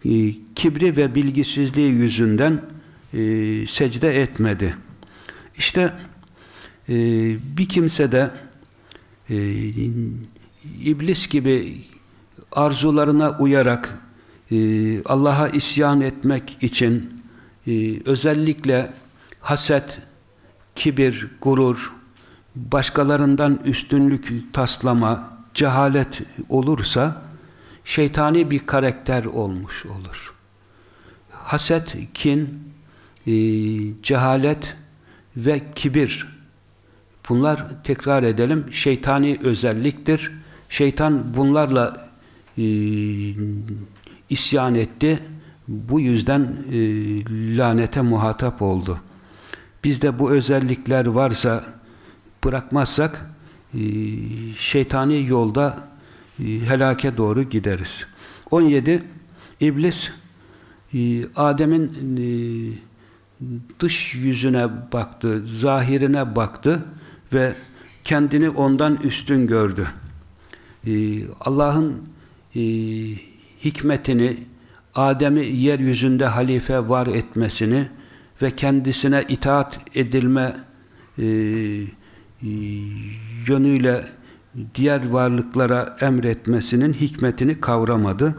E, kibri ve bilgisizliği yüzünden e, secde etmedi. İşte e, bir kimse de iblis gibi arzularına uyarak Allah'a isyan etmek için e, özellikle haset, kibir, gurur, başkalarından üstünlük taslama, cehalet olursa şeytani bir karakter olmuş olur. Haset, kin, e, cehalet ve kibir bunlar tekrar edelim şeytani özelliktir. Şeytan bunlarla e, isyan etti. Bu yüzden e, lanete muhatap oldu. Bizde bu özellikler varsa bırakmazsak e, şeytani yolda e, helake doğru gideriz. 17. İblis e, Adem'in e, dış yüzüne baktı, zahirine baktı ve kendini ondan üstün gördü. E, Allah'ın e, hikmetini, Adem'i yeryüzünde halife var etmesini ve kendisine itaat edilme e, e, yönüyle diğer varlıklara emretmesinin hikmetini kavramadı.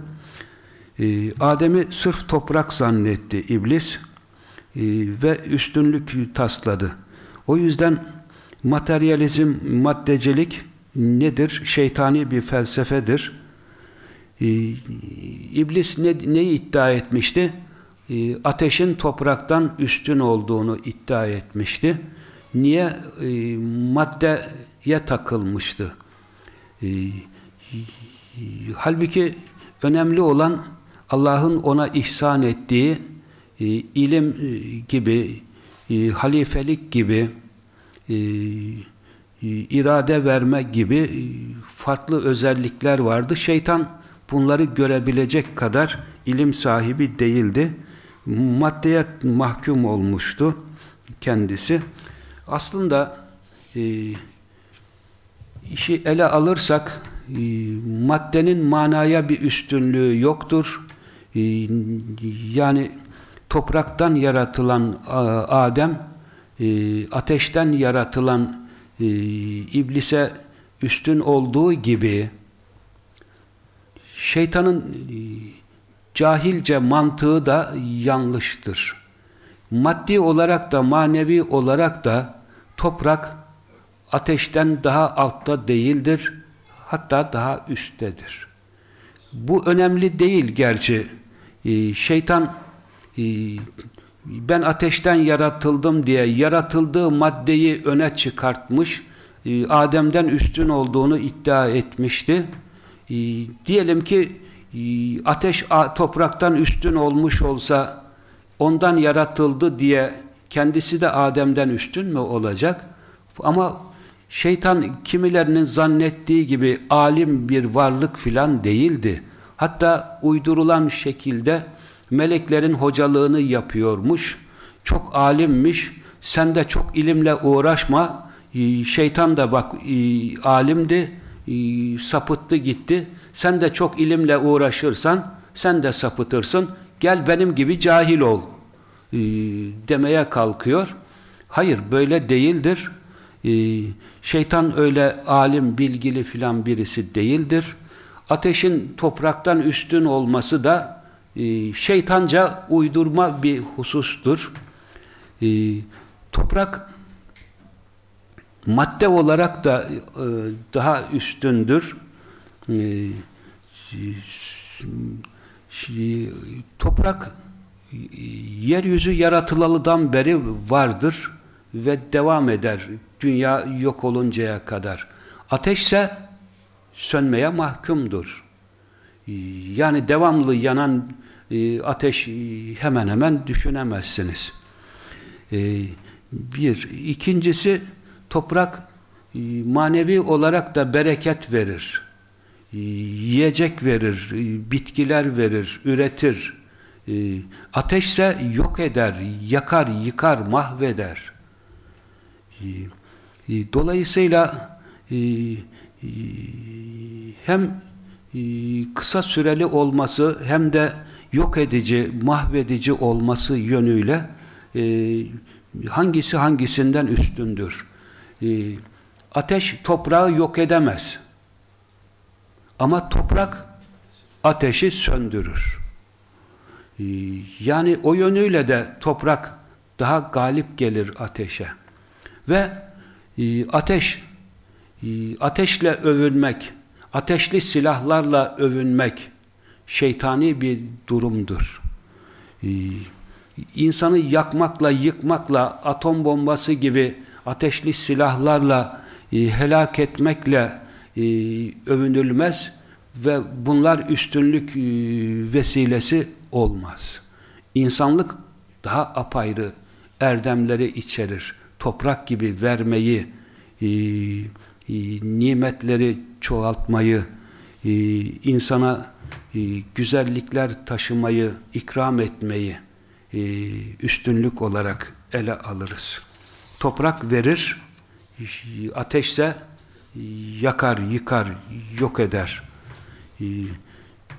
E, Adem'i sırf toprak zannetti iblis e, ve üstünlük tasladı. O yüzden materyalizm, maddecilik nedir? Şeytani bir felsefedir. E, iblis ne, neyi iddia etmişti? E, ateşin topraktan üstün olduğunu iddia etmişti. Niye? E, maddeye takılmıştı. Halbuki önemli olan Allah'ın ona ihsan ettiği e, ilim e, gibi, e, halifelik gibi, irade verme gibi farklı özellikler vardı. Şeytan bunları görebilecek kadar ilim sahibi değildi. Maddeye mahkum olmuştu kendisi. Aslında e, işi ele alırsak e, maddenin manaya bir üstünlüğü yoktur. E, yani topraktan yaratılan Adem e, ateşten yaratılan e, iblise üstün olduğu gibi şeytanın e, cahilce mantığı da yanlıştır. Maddi olarak da manevi olarak da toprak ateşten daha altta değildir. Hatta daha üsttedir. Bu önemli değil gerçi. Ee, şeytan e, ben ateşten yaratıldım diye yaratıldığı maddeyi öne çıkartmış, e, Adem'den üstün olduğunu iddia etmişti. E, diyelim ki e, ateş topraktan üstün olmuş olsa ondan yaratıldı diye kendisi de Adem'den üstün mü olacak? Ama şeytan kimilerinin zannettiği gibi alim bir varlık filan değildi. Hatta uydurulan şekilde meleklerin hocalığını yapıyormuş. Çok alimmiş. Sen de çok ilimle uğraşma. Ee, şeytan da bak e, alimdi, sapıttı gitti. Sen de çok ilimle uğraşırsan sen de sapıtırsın. Gel benim gibi cahil ol e, demeye kalkıyor. Hayır böyle değildir. Şeytan öyle alim, bilgili filan birisi değildir. Ateşin topraktan üstün olması da şeytanca uydurma bir husustur. Toprak madde olarak da e, daha üstündür. E, toprak yeryüzü yaratılalıdan beri vardır ve devam eder dünya yok oluncaya kadar. Ateşse sönmeye mahkumdur. Yani devamlı yanan e, ateş e, hemen hemen düşünemezsiniz. E, bir. ikincisi toprak e, manevi olarak da bereket verir. E, yiyecek verir, e, bitkiler verir, üretir. Ateşse yok eder, yakar, yıkar, mahveder. Dolayısıyla hem kısa süreli olması hem de yok edici, mahvedici olması yönüyle hangisi hangisinden üstündür? E, ateş toprağı yok edemez. Ama toprak ateşi söndürür. E, yani o yönüyle de toprak daha galip gelir ateşe. Ve e, ateş, e, ateşle övünmek, ateşli silahlarla övünmek, şeytani bir durumdur. Ee, insanı yakmakla, yıkmakla, atom bombası gibi ateşli silahlarla e, helak etmekle e, övünülmez ve bunlar üstünlük e, vesilesi olmaz. İnsanlık daha apayrı erdemleri içerir. Toprak gibi vermeyi, e, e, nimetleri çoğaltmayı, e, insana e, güzellikler taşımayı, ikram etmeyi e, üstünlük olarak ele alırız. Toprak verir, ateşse yakar, yıkar, yok eder.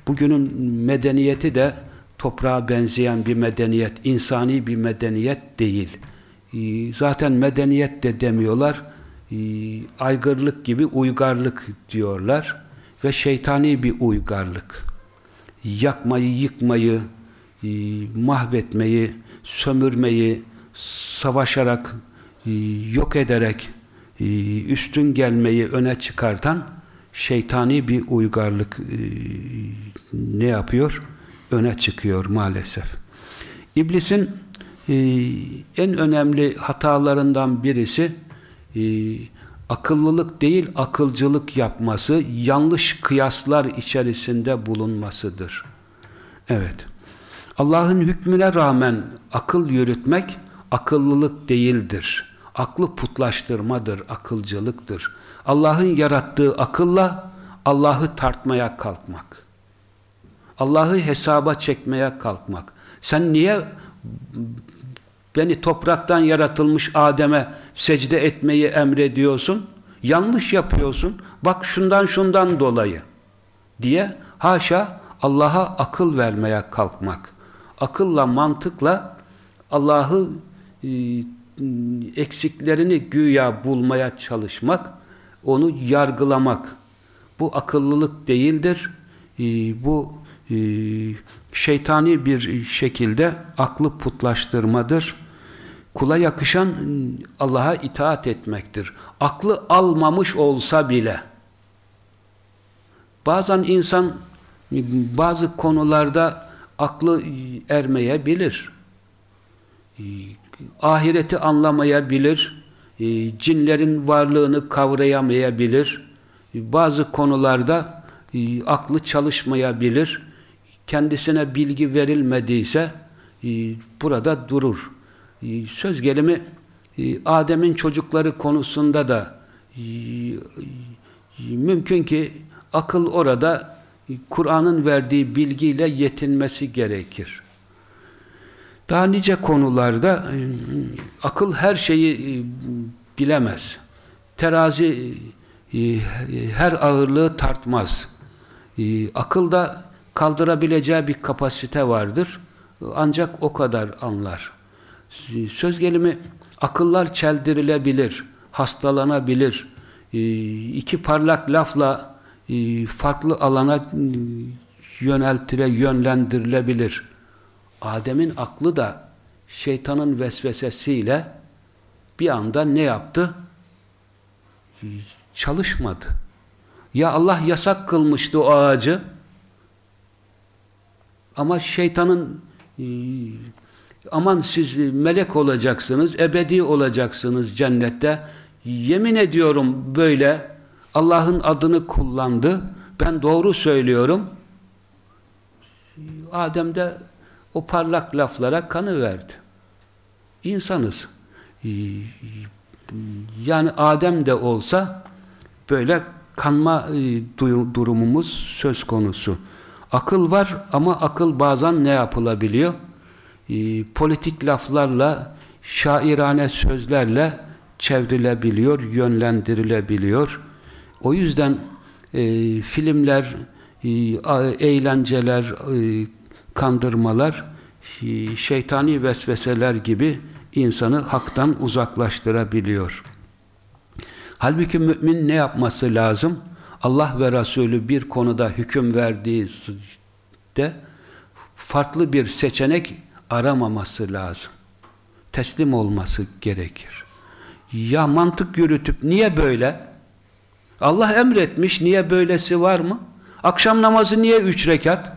Bugünün medeniyeti de toprağa benzeyen bir medeniyet, insani bir medeniyet değil. Ee, zaten medeniyet de demiyorlar, ee, aygırlık gibi uygarlık diyorlar ve şeytani bir uygarlık. Yakmayı, yıkmayı, ee, mahvetmeyi, sömürmeyi, savaşarak, yok ederek, üstün gelmeyi öne çıkartan şeytani bir uygarlık ne yapıyor? Öne çıkıyor maalesef. İblisin e, en önemli hatalarından birisi e, akıllılık değil akılcılık yapması, yanlış kıyaslar içerisinde bulunmasıdır. Evet. Allah'ın hükmüne rağmen akıl yürütmek akıllılık değildir. Aklı putlaştırmadır, akılcılıktır. Allah'ın yarattığı akılla Allah'ı tartmaya kalkmak. Allah'ı hesaba çekmeye kalkmak. Sen niye beni topraktan yaratılmış Adem'e secde etmeyi emrediyorsun? Yanlış yapıyorsun. Bak şundan şundan dolayı diye haşa Allah'a akıl vermeye kalkmak. Akılla, mantıkla Allah'ı e, eksiklerini güya bulmaya çalışmak, onu yargılamak. Bu akıllılık değildir. E, bu e, şeytani bir şekilde aklı putlaştırmadır. Kula yakışan Allah'a itaat etmektir. Aklı almamış olsa bile bazen insan bazı konularda aklı ermeyebilir. Ahireti anlamayabilir. Cinlerin varlığını kavrayamayabilir. Bazı konularda aklı çalışmayabilir kendisine bilgi verilmediyse e, burada durur. E, söz gelimi e, Adem'in çocukları konusunda da mümkün ki akıl orada Kur'an'ın verdiği bilgiyle yetinmesi gerekir. Daha nice konularda akıl her şeyi bilemez. Terazi her ağırlığı tartmaz. Akıl da kaldırabileceği bir kapasite vardır. Ancak o kadar anlar. Söz gelimi akıllar çeldirilebilir, hastalanabilir. İki parlak lafla e, farklı alana e, yöneltire, yönlendirilebilir. Adem'in aklı da şeytanın vesvesesiyle bir anda ne yaptı? Çalışmadı. Ya Allah yasak kılmıştı o ağacı, ama şeytanın e, aman siz melek olacaksınız, ebedi olacaksınız cennette. Yemin ediyorum böyle Allah'ın adını kullandı. Ben doğru söylüyorum. Adem de o parlak laflara kanı verdi. İnsanız. E, yani Adem de olsa böyle kanma e, durumumuz söz konusu. Akıl var ama akıl bazen ne yapılabiliyor? E, politik laflarla, şairane sözlerle çevrilebiliyor, yönlendirilebiliyor. O yüzden e, filmler, e, eğlenceler, e, kandırmalar, e, şeytani vesveseler gibi insanı haktan uzaklaştırabiliyor. Halbuki mümin ne yapması lazım? Allah ve Resulü bir konuda hüküm verdiği de farklı bir seçenek aramaması lazım. Teslim olması gerekir. Ya mantık yürütüp niye böyle? Allah emretmiş, niye böylesi var mı? Akşam namazı niye üç rekat?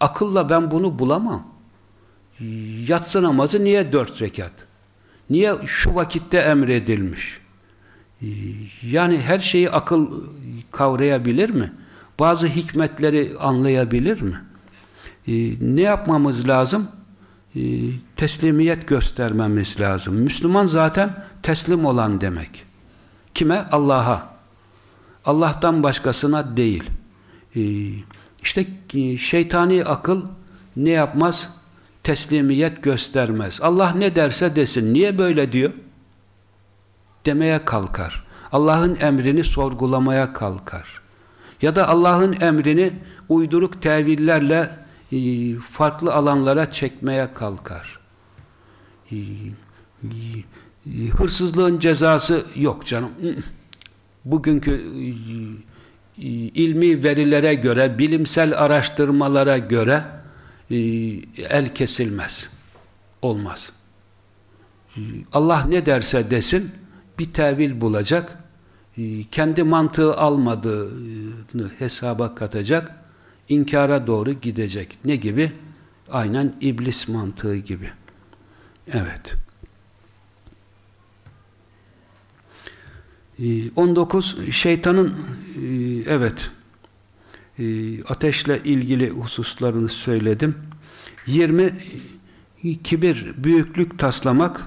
Akılla ben bunu bulamam. Yatsı namazı niye dört rekat? Niye şu vakitte emredilmiş? Yani her şeyi akıl kavrayabilir mi? Bazı hikmetleri anlayabilir mi? Ee, ne yapmamız lazım? Ee, teslimiyet göstermemiz lazım. Müslüman zaten teslim olan demek. Kime? Allah'a. Allah'tan başkasına değil. Ee, işte e, şeytani akıl ne yapmaz? Teslimiyet göstermez. Allah ne derse desin. Niye böyle diyor? demeye kalkar. Allah'ın emrini sorgulamaya kalkar. Ya da Allah'ın emrini uyduruk tevillerle e, farklı alanlara çekmeye kalkar. E, hırsızlığın cezası yok canım. Bugünkü ilmi verilere göre, bilimsel araştırmalara göre el kesilmez. Olmaz. Allah ne derse desin bir tevil bulacak. Kendi mantığı almadığını hesaba katacak. inkara doğru gidecek. Ne gibi? Aynen iblis mantığı gibi. Evet. 19 şeytanın evet ateşle ilgili hususlarını söyledim. 20 kibir, büyüklük taslamak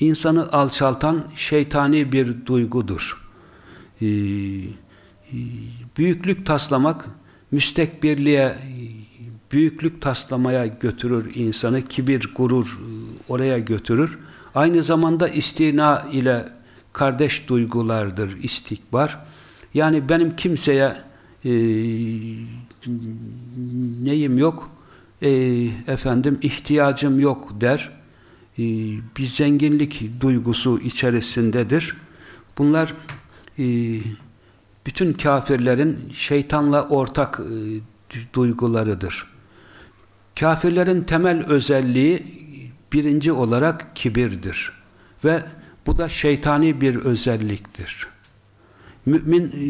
insanı alçaltan şeytani bir duygudur. Ee, büyüklük taslamak müstekbirliğe, büyüklük taslamaya götürür insanı, kibir, gurur oraya götürür. Aynı zamanda istina ile kardeş duygulardır istikbar. Yani benim kimseye e, neyim yok, e, efendim ihtiyacım yok der. E, bir zenginlik duygusu içerisindedir. Bunlar e, bütün kafirlerin şeytanla ortak e, duygularıdır. Kafirlerin temel özelliği birinci olarak kibirdir. Ve bu da şeytani bir özelliktir. Mümin e,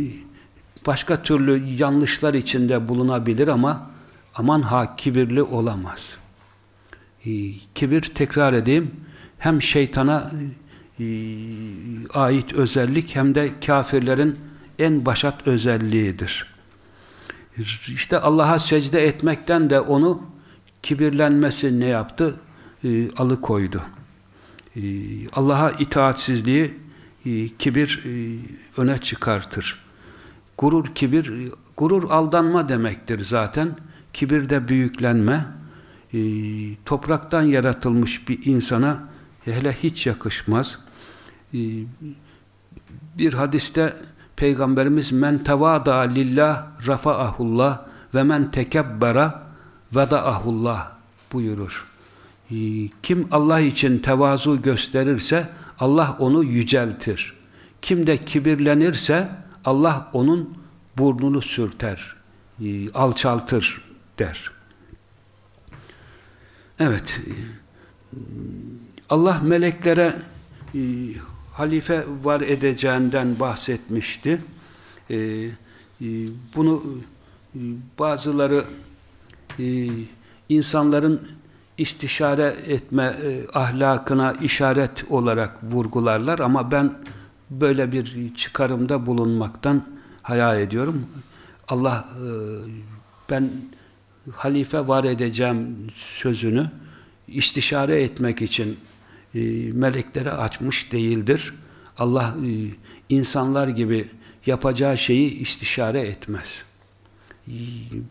başka türlü yanlışlar içinde bulunabilir ama aman ha kibirli olamaz. E, kibir tekrar edeyim hem şeytana e, ait özellik hem de kafirlerin en başat özelliğidir. İşte Allah'a secde etmekten de onu kibirlenmesi ne yaptı? Alıkoydu. E, Allah'a itaatsizliği e, kibir e, öne çıkartır. Gurur, kibir, gurur aldanma demektir zaten. Kibir de büyüklenme. E, topraktan yaratılmış bir insana hele hiç yakışmaz. E, bir hadiste Peygamberimiz men tevada lillah rafaahullah ve men tekebbera vedaahullah buyurur. Ee, kim Allah için tevazu gösterirse Allah onu yüceltir. Kim de kibirlenirse Allah onun burnunu sürter, ee, alçaltır der. Evet, Allah meleklere halife var edeceğinden bahsetmişti. Bunu bazıları insanların istişare etme e, ahlakına işaret olarak vurgularlar ama ben böyle bir çıkarımda bulunmaktan hayal ediyorum. Allah e, ben halife var edeceğim sözünü istişare etmek için e, meleklere açmış değildir. Allah e, insanlar gibi yapacağı şeyi istişare etmez.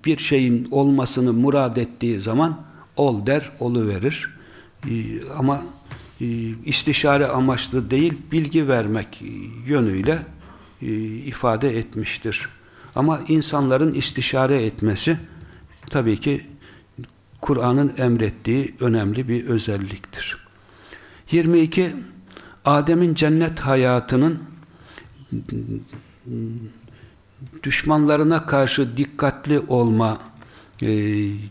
Bir şeyin olmasını murad ettiği zaman ol der, olu verir. E, ama e, istişare amaçlı değil, bilgi vermek yönüyle e, ifade etmiştir. Ama insanların istişare etmesi tabii ki Kur'an'ın emrettiği önemli bir özelliktir. 22 Adem'in cennet hayatının düşmanlarına karşı dikkatli olma, e,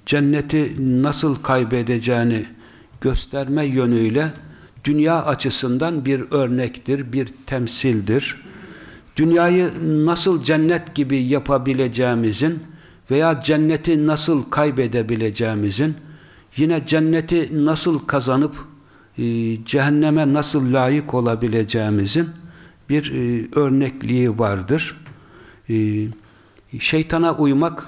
cenneti nasıl kaybedeceğini gösterme yönüyle dünya açısından bir örnektir, bir temsildir. Dünyayı nasıl cennet gibi yapabileceğimizin veya cenneti nasıl kaybedebileceğimizin, yine cenneti nasıl kazanıp e, cehenneme nasıl layık olabileceğimizin bir e, örnekliği vardır. E, şeytana uymak,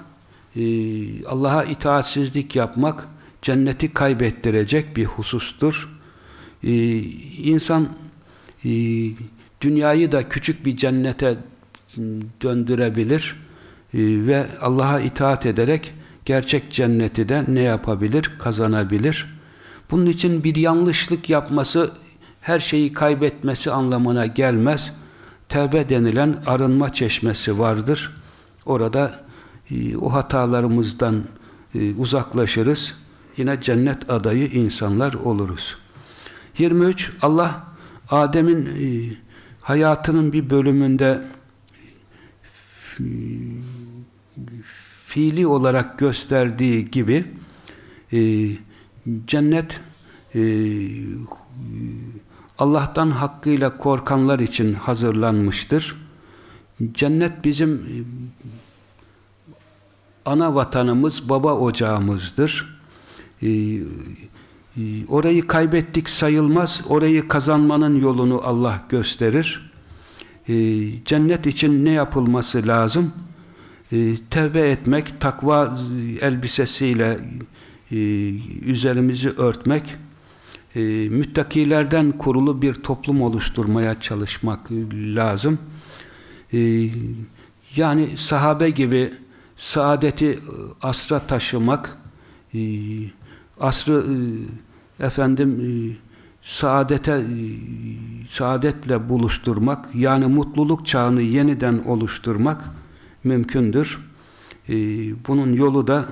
Allah'a itaatsizlik yapmak cenneti kaybettirecek bir husustur. E, insan e, dünyayı da küçük bir cennete döndürebilir e, ve Allah'a itaat ederek gerçek cenneti de ne yapabilir? Kazanabilir. Bunun için bir yanlışlık yapması her şeyi kaybetmesi anlamına gelmez. Tevbe denilen arınma çeşmesi vardır. Orada o hatalarımızdan e, uzaklaşırız. Yine cennet adayı insanlar oluruz. 23. Allah Adem'in e, hayatının bir bölümünde fiili olarak gösterdiği gibi cennet Allah'tan hakkıyla korkanlar için hazırlanmıştır. Cennet bizim ana vatanımız, baba ocağımızdır. Ee, e, orayı kaybettik sayılmaz. Orayı kazanmanın yolunu Allah gösterir. Ee, cennet için ne yapılması lazım? Ee, tevbe etmek, takva elbisesiyle e, üzerimizi örtmek, e, müttakilerden kurulu bir toplum oluşturmaya çalışmak lazım. yani sahabe gibi saadeti e, asra taşımak, e, asrı e, efendim saadete saadetle buluşturmak, yani mutluluk çağını yeniden oluşturmak mümkündür. Bunun yolu da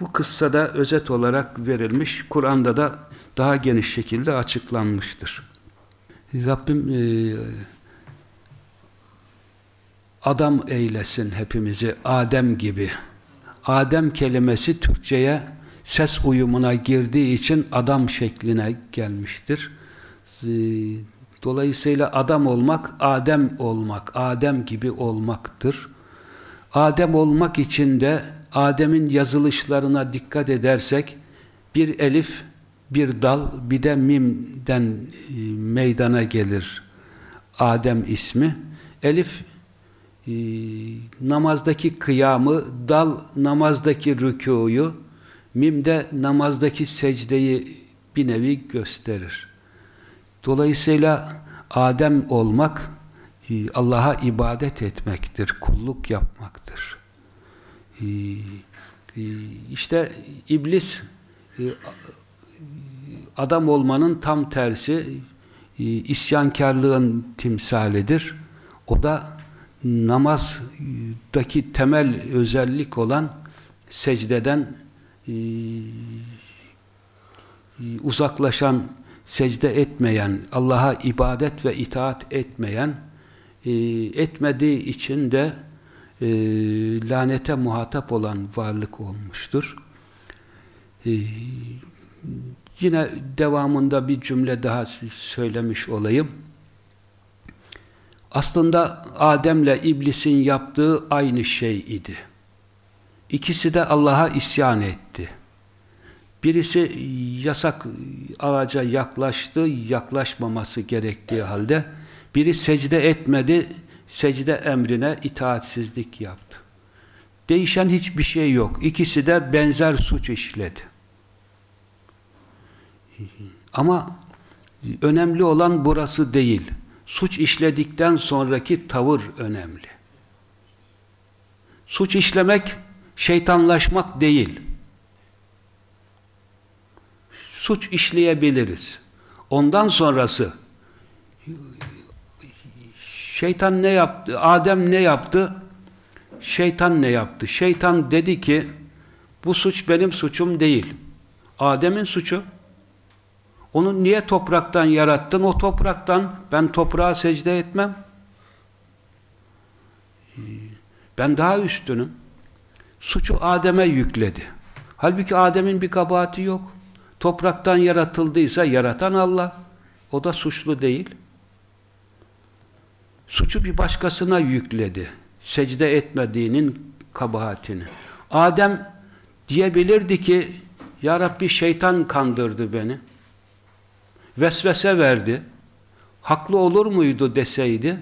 bu kıssada özet olarak verilmiş, Kur'an'da da daha geniş şekilde açıklanmıştır. Rabbim adam eylesin hepimizi Adem gibi. Adem kelimesi Türkçe'ye ses uyumuna girdiği için adam şekline gelmiştir. Ee, dolayısıyla adam olmak, Adem olmak, Adem gibi olmaktır. Adem olmak için de Adem'in yazılışlarına dikkat edersek bir elif, bir dal, bir de mimden e, meydana gelir Adem ismi. Elif e, namazdaki kıyamı, dal namazdaki rükuyu, mim de namazdaki secdeyi bir nevi gösterir. Dolayısıyla Adem olmak e, Allah'a ibadet etmektir, kulluk yapmaktır. E, e, işte iblis adam olmanın tam tersi isyankarlığın timsalidir. O da namazdaki temel özellik olan secdeden e, e, uzaklaşan, secde etmeyen, Allah'a ibadet ve itaat etmeyen, e, etmediği için de lanete muhatap olan varlık olmuştur. Yine devamında bir cümle daha söylemiş olayım. Aslında Adem'le iblisin yaptığı aynı şey idi. İkisi de Allah'a isyan etti. Birisi yasak ağaca yaklaştı, yaklaşmaması gerektiği halde biri secde etmedi, secde emrine itaatsizlik yaptı. Değişen hiçbir şey yok. İkisi de benzer suç işledi. Ama önemli olan burası değil suç işledikten sonraki tavır önemli. Suç işlemek şeytanlaşmak değil. Suç işleyebiliriz. Ondan sonrası şeytan ne yaptı? Adem ne yaptı? Şeytan ne yaptı? Şeytan dedi ki bu suç benim suçum değil. Adem'in suçu. Onu niye topraktan yarattın? O topraktan ben toprağa secde etmem. Ben daha üstünüm. Suçu Adem'e yükledi. Halbuki Adem'in bir kabahati yok. Topraktan yaratıldıysa yaratan Allah. O da suçlu değil. Suçu bir başkasına yükledi. Secde etmediğinin kabahatini. Adem diyebilirdi ki Ya Rabbi şeytan kandırdı beni vesvese verdi, haklı olur muydu deseydi,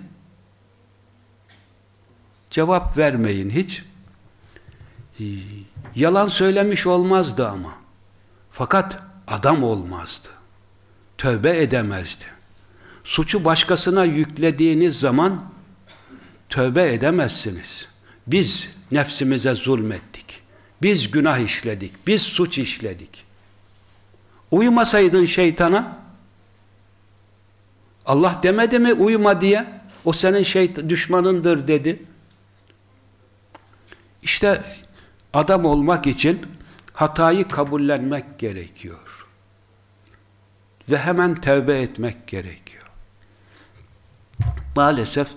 cevap vermeyin hiç. Yalan söylemiş olmazdı ama. Fakat adam olmazdı. Tövbe edemezdi. Suçu başkasına yüklediğiniz zaman tövbe edemezsiniz. Biz nefsimize zulmettik. Biz günah işledik. Biz suç işledik. Uyumasaydın şeytana Allah demedi mi uyuma diye? O senin şey düşmanındır dedi. İşte adam olmak için hatayı kabullenmek gerekiyor. Ve hemen tevbe etmek gerekiyor. Maalesef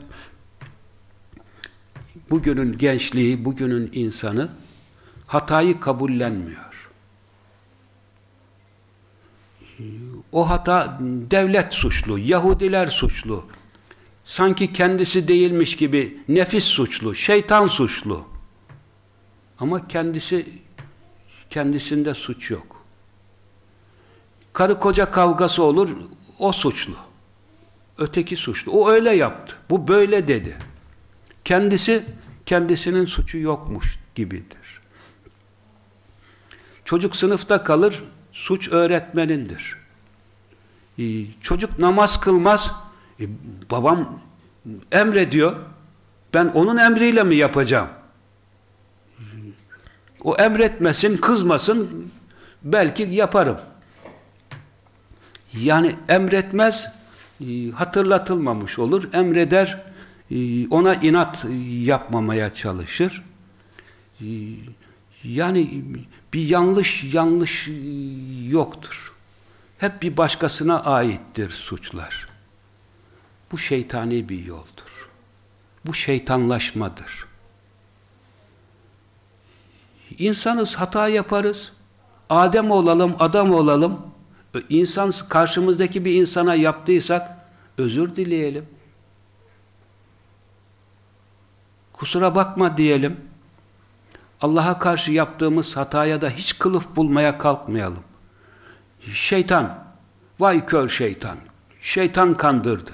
bugünün gençliği, bugünün insanı hatayı kabullenmiyor. O hata devlet suçlu, Yahudiler suçlu. Sanki kendisi değilmiş gibi nefis suçlu, şeytan suçlu. Ama kendisi kendisinde suç yok. Karı koca kavgası olur, o suçlu. Öteki suçlu. O öyle yaptı. Bu böyle dedi. Kendisi kendisinin suçu yokmuş gibidir. Çocuk sınıfta kalır, suç öğretmenindir. Ee, çocuk namaz kılmaz, e, babam emrediyor, ben onun emriyle mi yapacağım? O emretmesin, kızmasın, belki yaparım. Yani emretmez, e, hatırlatılmamış olur, emreder, e, ona inat yapmamaya çalışır. Yani bir yanlış yanlış yoktur. Hep bir başkasına aittir suçlar. Bu şeytani bir yoldur. Bu şeytanlaşmadır. İnsanız, hata yaparız. Adem olalım, adam olalım. İnsan karşımızdaki bir insana yaptıysak özür dileyelim. Kusura bakma diyelim. Allah'a karşı yaptığımız hataya da hiç kılıf bulmaya kalkmayalım. Şeytan, vay kör şeytan, şeytan kandırdı.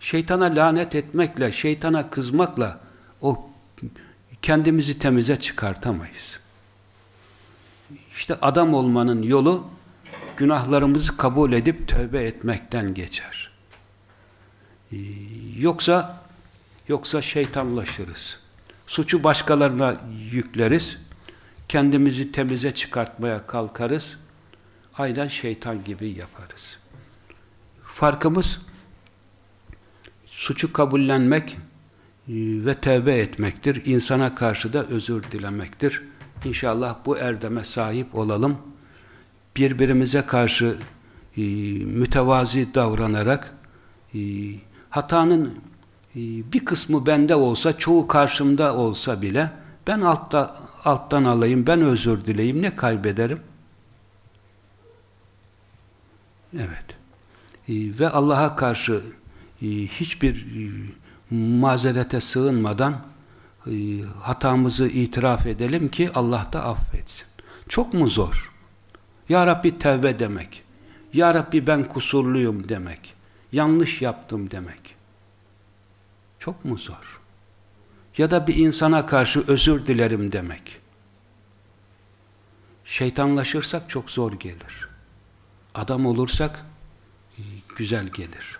Şeytana lanet etmekle, şeytana kızmakla o kendimizi temize çıkartamayız. İşte adam olmanın yolu günahlarımızı kabul edip tövbe etmekten geçer. Yoksa yoksa şeytanlaşırız. Suçu başkalarına yükleriz. Kendimizi temize çıkartmaya kalkarız. Aynen şeytan gibi yaparız. Farkımız suçu kabullenmek e, ve tevbe etmektir. İnsana karşı da özür dilemektir. İnşallah bu erdeme sahip olalım. Birbirimize karşı e, mütevazi davranarak e, hatanın bir kısmı bende olsa, çoğu karşımda olsa bile ben altta, alttan alayım, ben özür dileyim, ne kaybederim? Evet. Ee, ve Allah'a karşı e, hiçbir e, mazerete sığınmadan e, hatamızı itiraf edelim ki Allah da affetsin. Çok mu zor? Ya Rabbi tevbe demek. Ya Rabbi ben kusurluyum demek. Yanlış yaptım demek. Çok mu zor? Ya da bir insana karşı özür dilerim demek. Şeytanlaşırsak çok zor gelir. Adam olursak e, güzel gelir.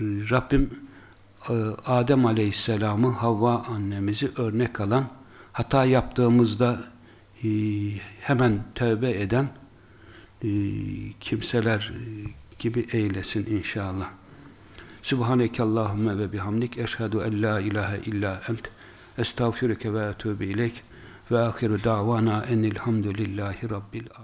Rabbim e, Adem Aleyhisselam'ı Havva annemizi örnek alan hata yaptığımızda e, hemen tövbe eden kimseler gibi eylesin inşallah. Subhaneke Allahümme ve bihamdik. Eşhedü en la ilahe illa ent. Estağfirüke ve etûbü ileyk. Ve ahiru davana enilhamdülillahi rabbil alemin.